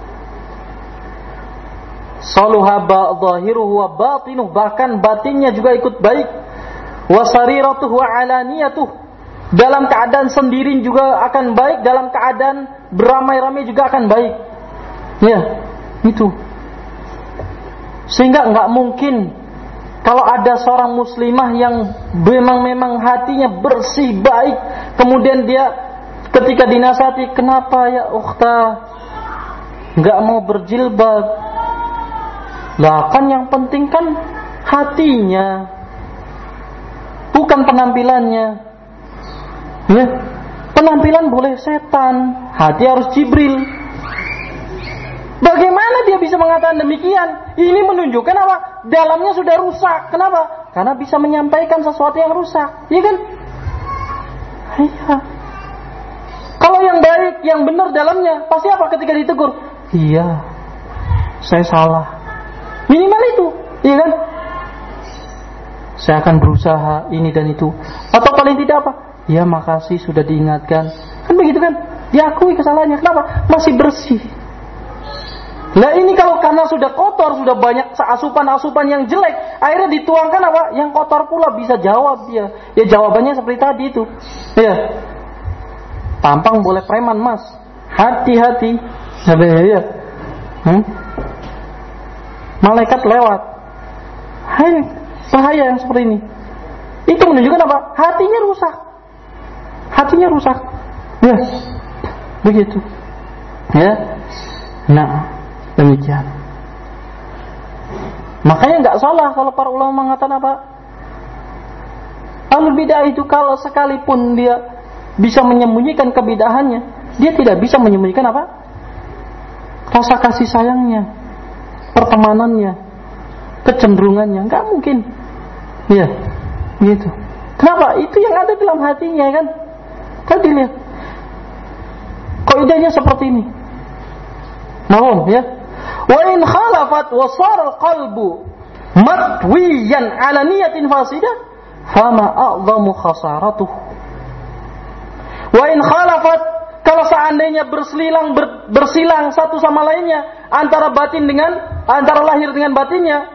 Saluha zahiruhu wa batinuh. Bahkan batinnya juga ikut baik. Wa sariratuhu wa alaniyatuh. Dalam keadaan sendiri juga akan baik. Dalam keadaan beramai-ramai juga akan baik ya itu sehingga nggak mungkin kalau ada seorang muslimah yang memang memang hatinya bersih baik, kemudian dia ketika dinasati, kenapa ya ukhta nggak mau berjilbab? Lah kan yang penting kan hatinya, bukan penampilannya. Ya, penampilan boleh setan, hati harus Jibril. Bagaimana dia bisa mengatakan demikian? Ini menunjukkan apa? Dalamnya sudah rusak. Kenapa? Karena bisa menyampaikan sesuatu yang rusak. Iya kan? Iya. Kalau yang baik, yang benar dalamnya, pasti apa ketika ditegur? Iya, saya salah. Minimal itu, iya kan? Saya akan berusaha ini dan itu. Atau paling tidak apa? Ya makasih sudah diingatkan. Kan begitu kan? Diakui kesalahannya. Kenapa? Masih bersih. Nah ini kalau karena sudah kotor, sudah banyak asupan-asupan yang jelek, akhirnya dituangkan apa? Yang kotor pula bisa jawab dia. Ya jawabannya seperti tadi itu. Ya. Tampang boleh preman mas. Hati-hati. Ya, ya. Hmm? Malaikat lewat. Hai, bahaya yang seperti ini. Itu menunjukkan apa? Hatinya rusak. Hatinya rusak. Ya. Begitu. Ya. Nah, Demikian. Makanya nggak salah kalau para ulama mengatakan apa? Alul bidah itu kalau sekalipun dia bisa menyembunyikan kebidahannya, dia tidak bisa menyembunyikan apa? Rasa kasih sayangnya, pertemanannya, kecenderungannya, nggak mungkin. Iya, gitu. Kenapa? Itu yang ada dalam hatinya kan? Kan dilihat. Kok idenya seperti ini? Mahum ya? Wa in khalafat wa sara qalbu matwiyan ala niyatin fasidah fama khasaratuh. Kalau seandainya berselilang ber, bersilang satu sama lainnya antara batin dengan antara lahir dengan batinnya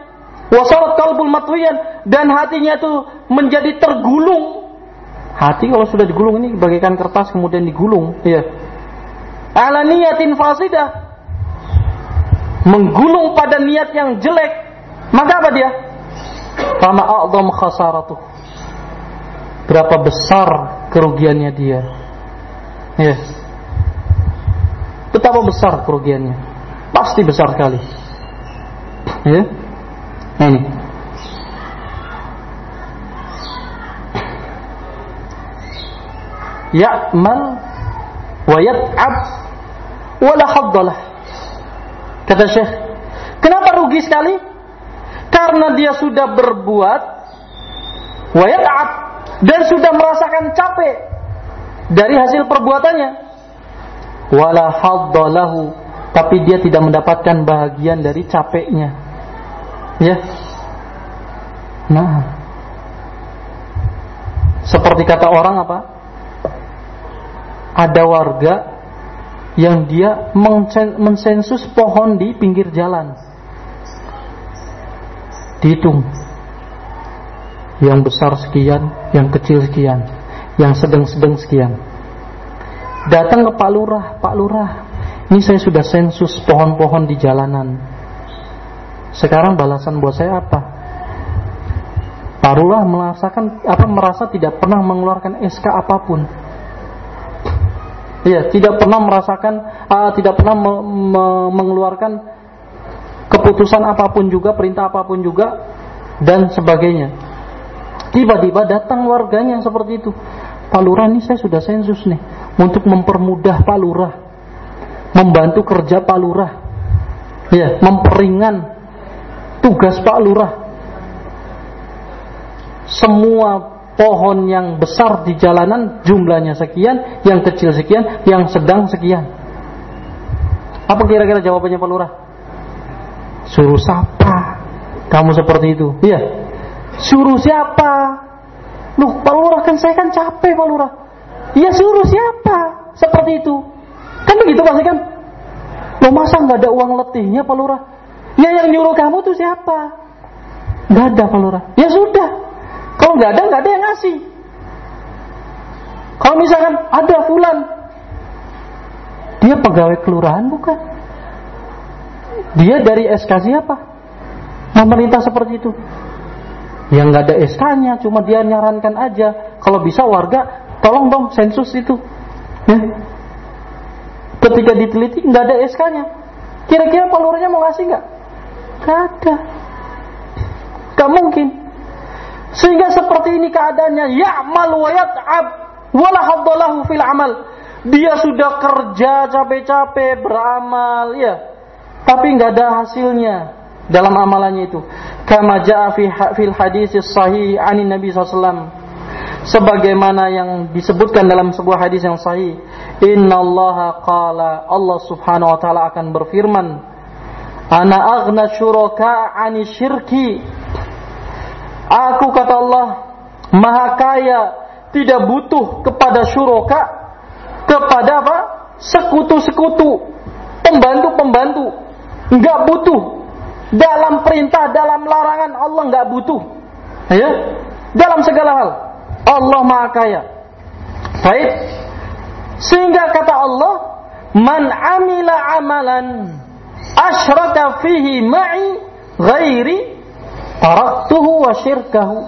wasarat kalbul matwiyan dan hatinya itu menjadi tergulung hati kalau sudah digulung ini bagaikan kertas kemudian digulung ya ala niyatin fasidah menggulung pada niat yang jelek, maka apa dia? Fama a'zam khasaratuh. Berapa besar kerugiannya dia. Ya. Betapa besar kerugiannya. Pasti besar sekali. Ya. Nah, ini. Ya'mal wa yat'ab wa la haddalah. Kata Syekh, kenapa rugi sekali? Karena dia sudah berbuat dan sudah merasakan capek dari hasil perbuatannya. Wala haddalahu tapi dia tidak mendapatkan bahagian dari capeknya. Ya. Nah. Seperti kata orang apa? Ada warga yang dia mensensus pohon di pinggir jalan. Dihitung. Yang besar sekian, yang kecil sekian, yang sedang-sedang sekian. Datang ke Pak Lurah, Pak Lurah, ini saya sudah sensus pohon-pohon di jalanan. Sekarang balasan buat saya apa? Pak Lurah merasakan apa merasa tidak pernah mengeluarkan SK apa pun. Iya, tidak pernah merasakan, uh, tidak pernah me me mengeluarkan keputusan apa pun juga, perintah apa pun juga, dan sebagainya. Tiba-tiba datang warganya seperti itu. Pak Lurah ini saya sudah sensus nih, untuk mempermudah Pak Lurah, membantu kerja Pak Lurah, ya, memperingan tugas Pak Lurah. Semua pohon yang besar di jalanan jumlahnya sekian, yang kecil sekian, yang sedang sekian. Apa kira-kira jawabannya Pak Lurah? Suruh siapa? Kamu seperti itu. Iya. Suruh siapa? Loh, Pak Lurah kan saya kan capek Pak Lurah. Iya suruh siapa? Seperti itu. Kan begitu pasti kan? Loh masa nggak ada uang letihnya Pak Lurah? Ya yang nyuruh kamu tuh siapa? Gak ada Pak Lurah. Ya sudah, kalau nggak ada, nggak ada yang ngasih. Kalau misalkan ada fulan, dia pegawai kelurahan bukan? Dia dari SK siapa? Pemerintah seperti itu. Yang nggak ada SK-nya, cuma dia nyarankan aja. Kalau bisa warga, tolong dong sensus itu. Ya. Ketika diteliti nggak ada SK-nya. Kira-kira pelurnya mau ngasih nggak? Gak ada. Gak mungkin. Sehingga seperti ini keadaannya, ya'mal wa yat'ab wala fil amal. Dia sudah kerja capek-capek beramal ya, tapi nggak ada hasilnya dalam amalannya itu. Kama ja'a fi fil hadis sahih anin Nabi SAW sebagaimana yang disebutkan dalam sebuah hadis yang sahih Inna Allah qala Allah subhanahu wa ta'ala akan berfirman Ana aghna syuraka ani syirki Aku kata Allah Maha kaya Tidak butuh kepada syuroka Kepada apa? Sekutu-sekutu Pembantu-pembantu. Enggak butuh. Dalam perintah, dalam larangan Allah enggak butuh. Ya? Dalam segala hal. Allah maha kaya. Baik. Sehingga kata Allah Man amila amalan Ashraka fihi ma'i Ghairi taraktuhu wa syirkahu.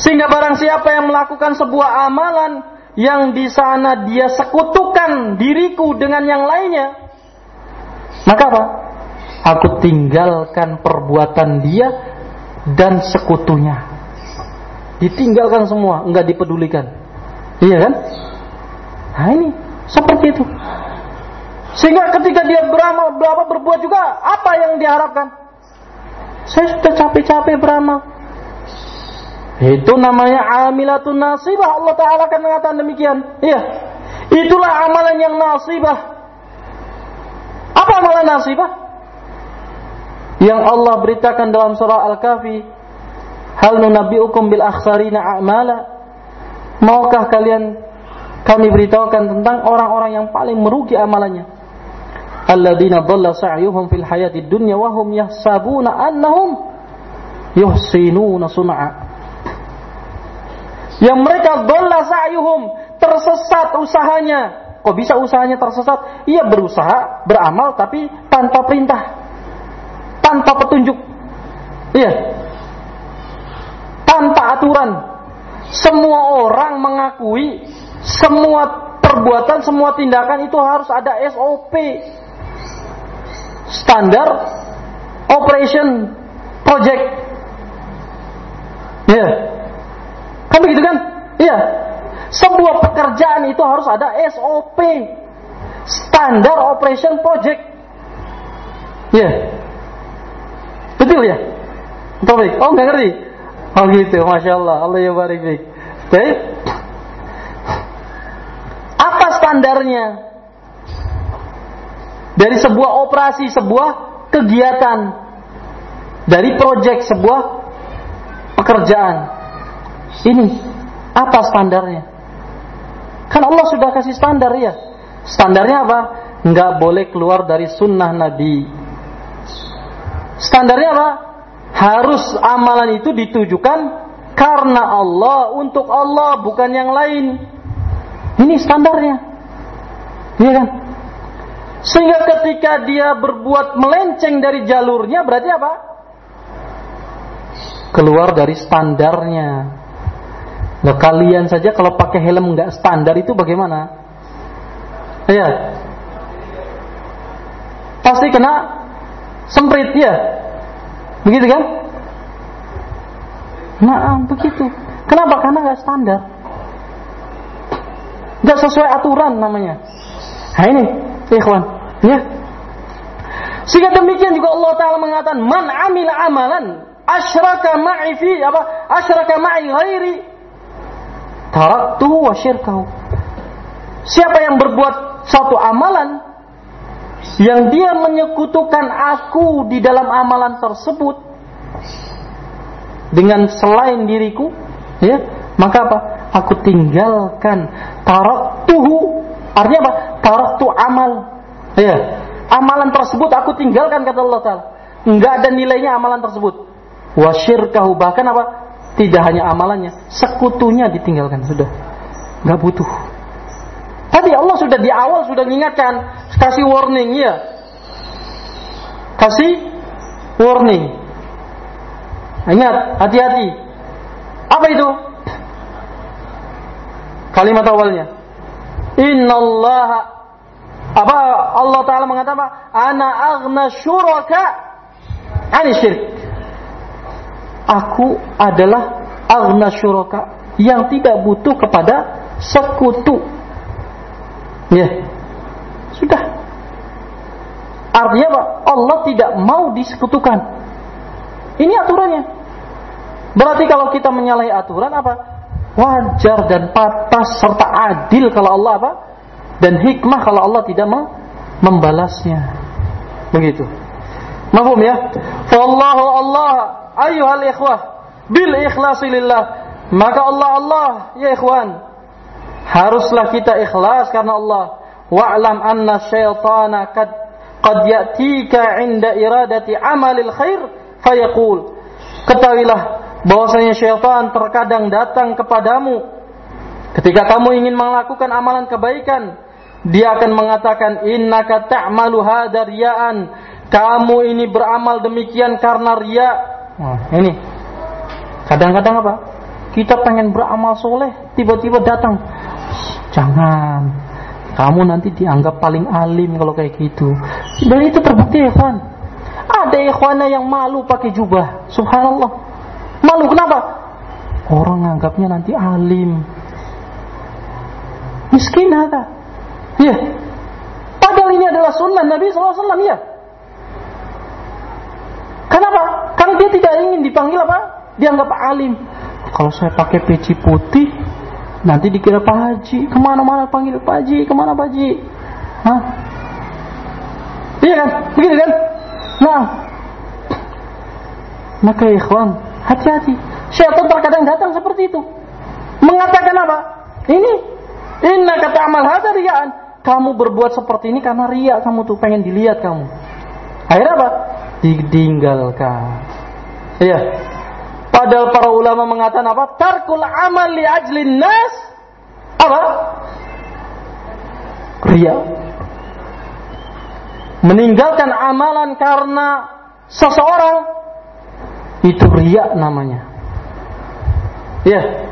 Sehingga barang siapa yang melakukan sebuah amalan yang di sana dia sekutukan diriku dengan yang lainnya, maka apa? Aku tinggalkan perbuatan dia dan sekutunya. Ditinggalkan semua, enggak dipedulikan. Iya kan? Nah ini seperti itu. Sehingga ketika dia beramal, berapa berbuat juga, apa yang diharapkan? Saya sudah capek-capek beramal. Itu namanya amilatun nasibah. Allah Ta'ala akan mengatakan demikian. Iya. Itulah amalan yang nasibah. Apa amalan nasibah? Yang Allah beritakan dalam surah Al-Kahfi. Hal nunabi'ukum bil akhsarina a'mala. Maukah kalian kami beritahukan tentang orang-orang yang paling merugi amalannya? Alladzina dhalla sa'yuhum fil hayatid dunya wa hum yahsabuna annahum yuhsinuna sun'a. Yang mereka dhalla sa'yuhum tersesat usahanya. Kok bisa usahanya tersesat? Ia berusaha beramal tapi tanpa perintah. Tanpa petunjuk. Iya. Tanpa aturan. Semua orang mengakui semua perbuatan, semua tindakan itu harus ada SOP. Standar Operation Project. Ya. Yeah. Kan begitu kan? Iya. Sebuah pekerjaan itu harus ada SOP. Standar Operation Project. Ya. Betul ya? Taufik. Oh, nggak ngerti? Oh gitu, Masya Allah. Allah ya barik Baik. Apa standarnya? Dari sebuah operasi, sebuah kegiatan. Dari proyek, sebuah pekerjaan. Ini, apa standarnya? Kan Allah sudah kasih standar ya. Standarnya apa? Nggak boleh keluar dari sunnah Nabi. Standarnya apa? harus amalan itu ditujukan karena Allah untuk Allah bukan yang lain. Ini standarnya. Iya kan? Sehingga ketika dia berbuat melenceng dari jalurnya berarti apa? Keluar dari standarnya. Nah, kalian saja kalau pakai helm nggak standar itu bagaimana? Iya. Pasti kena semprit ya. Begitu kan? Nah, begitu. Kenapa? Karena nggak standar. Nggak sesuai aturan namanya. Nah ini, ikhwan. Ya. Sehingga demikian juga Allah Ta'ala mengatakan, Man amila amalan, asyraka ma'i fi, apa? Asyraka ma'i ghairi, taraktuhu wa syirkahu. Siapa yang berbuat satu amalan, yang dia menyekutukan aku di dalam amalan tersebut dengan selain diriku ya maka apa aku tinggalkan tuhu artinya apa tu amal ya amalan tersebut aku tinggalkan kata Allah taala enggak ada nilainya amalan tersebut wasyirkahu bahkan apa tidak hanya amalannya sekutunya ditinggalkan sudah enggak butuh Tadi Allah sudah di awal sudah mengingatkan, kasih warning ya. Kasih warning. Ingat, hati-hati. Apa itu? Kalimat awalnya. Inna Allah apa Allah Taala mengatakan apa? Ana aghna syuraka ani syirk. Aku adalah aghna syuraka yang tidak butuh kepada sekutu Ya. Sudah. Artinya apa? Allah tidak mau disekutukan. Ini aturannya. Berarti kalau kita menyalahi aturan apa? Wajar dan patas serta adil kalau Allah apa? Dan hikmah kalau Allah tidak membalasnya. Begitu. Mahfum ya? Wallahu Allah ayuhal ikhwah bil ikhlasi lillah. Maka Allah Allah ya ikhwan Haruslah kita ikhlas karena Allah. Wa'lam anna syaitana qad qad ya'tika 'inda iradati amalil khair fayaqul. Ketahuilah bahwasanya syaitan terkadang datang kepadamu ketika kamu ingin melakukan amalan kebaikan, dia akan mengatakan innaka ta'malu riya'an. Kamu ini beramal demikian karena riya. Nah, ini. Kadang-kadang apa? Kita pengen beramal soleh, tiba-tiba datang Jangan. Kamu nanti dianggap paling alim kalau kayak gitu. Dan itu terbukti ikhwan. Ada ikhwana yang malu pakai jubah. Subhanallah. Malu kenapa? Orang anggapnya nanti alim. Miskin ada. Iya. Padahal ini adalah sunnah Nabi SAW ya. Kenapa? Karena dia tidak ingin dipanggil apa? Dianggap alim. Kalau saya pakai peci putih, Nanti dikira Pak Haji, ke mana-mana panggil Pak Haji, ke mana Pak Haji? Hah? Iya kan? Begitu kan? Nah, maka ikhwan, hati-hati. Syaitan terkadang datang seperti itu. Mengatakan apa? Ini, inna kata amal hadar riyaan. Kamu berbuat seperti ini karena ria kamu tuh pengen dilihat kamu. Akhirnya apa? Ditinggalkan. Iya. Padahal para ulama mengatakan apa? Tarkul amal li ajlin nas. Apa? Ria. Meninggalkan amalan karena seseorang itu ria namanya. Ya.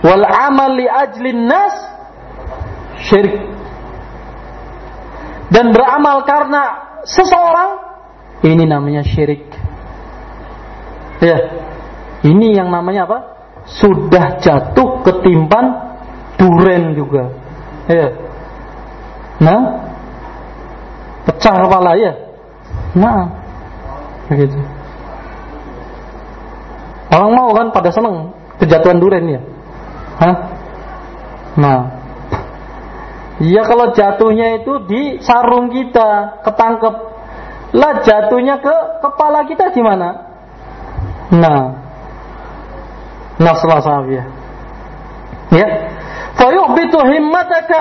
wal amal li ajlin nas syirik. Dan beramal karena seseorang ini namanya syirik. Ya. Ini yang namanya apa? Sudah jatuh ketimpan duren juga. Ya. Nah? Pecah kepala ya? Nah begitu orang mau kan pada seneng kejatuhan duren ya Hah? Nah, Iya kalau jatuhnya itu di sarung kita, ketangkep. Lah jatuhnya ke kepala kita gimana? Nah. Nah ya. Ya. Fayuhbitu himmataka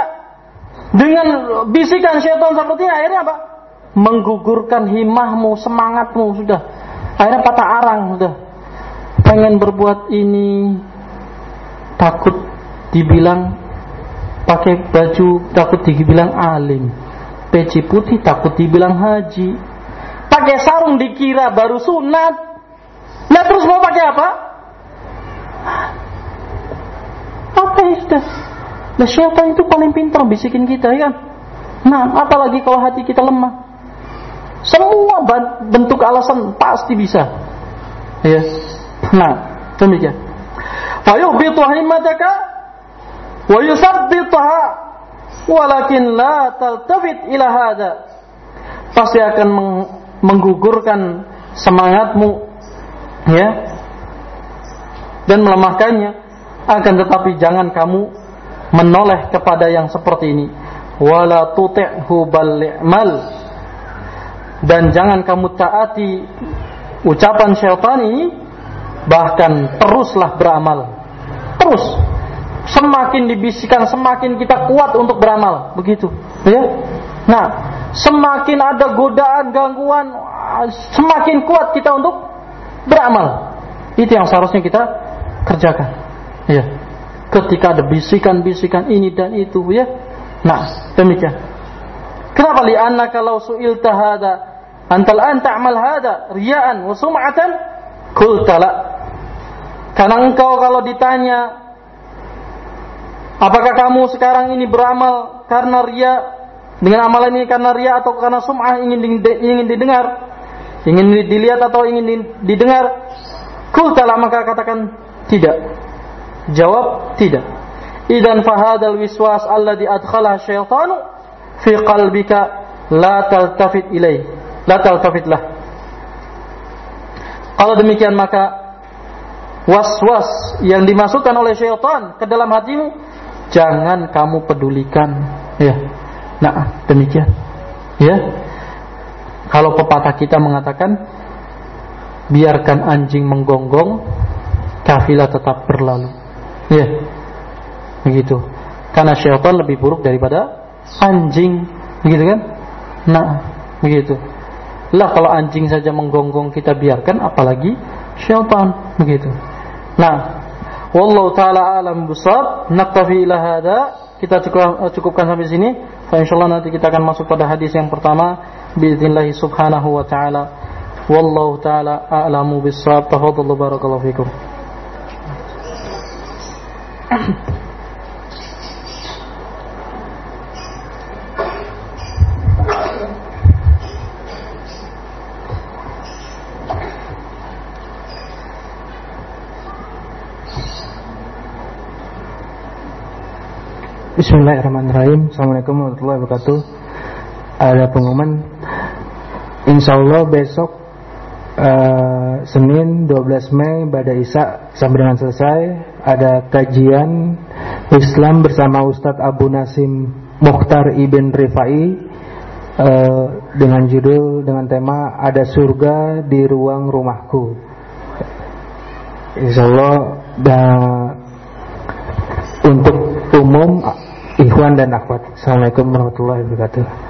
dengan bisikan syaitan seperti ini akhirnya apa? Menggugurkan himmahmu, semangatmu sudah. Akhirnya patah arang sudah. Pengen berbuat ini, takut dibilang pakai baju takut dibilang alim. Peci putih takut dibilang haji. Pakai sarung dikira baru sunat. Nah terus mau pakai apa? Apa ya sudah? Nah syaitan itu paling pintar bisikin kita ya kan? Nah apalagi kalau hati kita lemah semua bentuk alasan pasti bisa. Ya. Nah, demikian. Fa yuhbitu himmataka wa yusabbituha walakin la taltafit ila hada. Pasti akan menggugurkan semangatmu ya dan melemahkannya akan tetapi jangan kamu menoleh kepada yang seperti ini wala tuti'hu bal dan jangan kamu taati ucapan syaitan ini bahkan teruslah beramal. Terus. Semakin dibisikkan semakin kita kuat untuk beramal. Begitu. Ya? Nah semakin ada godaan gangguan semakin kuat kita untuk beramal. Itu yang seharusnya kita kerjakan. Ya. Ketika ada bisikan-bisikan ini dan itu ya. Nah demikian. Kenapa? Li anna kalau su'il tahada antal an ta'mal hada riya'an wa sum'atan qulta la karena engkau kalau ditanya apakah kamu sekarang ini beramal karena ria dengan amalan ini karena ria atau karena sum'ah ingin ingin didengar, ingin dilihat atau ingin didengar? Kultala maka katakan tidak. Jawab tidak. Idan fahadal wiswas alladhi adkhala syaitanu fi qalbika la taltafit ilaih. La taltafit lah. Kalau demikian maka was-was yang dimasukkan oleh syaitan ke dalam hatimu jangan kamu pedulikan. Ya. Nah demikian. Ya. Kalau pepatah kita mengatakan biarkan anjing menggonggong kafilah tetap berlalu. Ya. Begitu. Karena syaitan lebih buruk daripada anjing. Begitu kan? Nah begitu lah kalau anjing saja menggonggong kita biarkan apalagi syaitan begitu. Nah, wallahu taala alam busab, naktafi ila hada. Kita eh, cukupkan sampai sini. Fa insyaallah nanti kita akan masuk pada hadis yang pertama biiznillah subhanahu wa taala. Wallahu taala a'lamu bisawab. tafadhalu barakallahu fikum. [coughs] Bismillahirrahmanirrahim. Assalamualaikum warahmatullahi wabarakatuh. Ada pengumuman. Insya Allah besok uh, Senin 12 Mei Pada Isa sampai dengan selesai Ada kajian Islam bersama Ustadz Abu Nasim Mukhtar Ibn Rifai uh, Dengan judul Dengan tema Ada surga di ruang rumahku. Insya Allah dan untuk umum Ikhwan dan akhwat. Assalamualaikum warahmatullahi wabarakatuh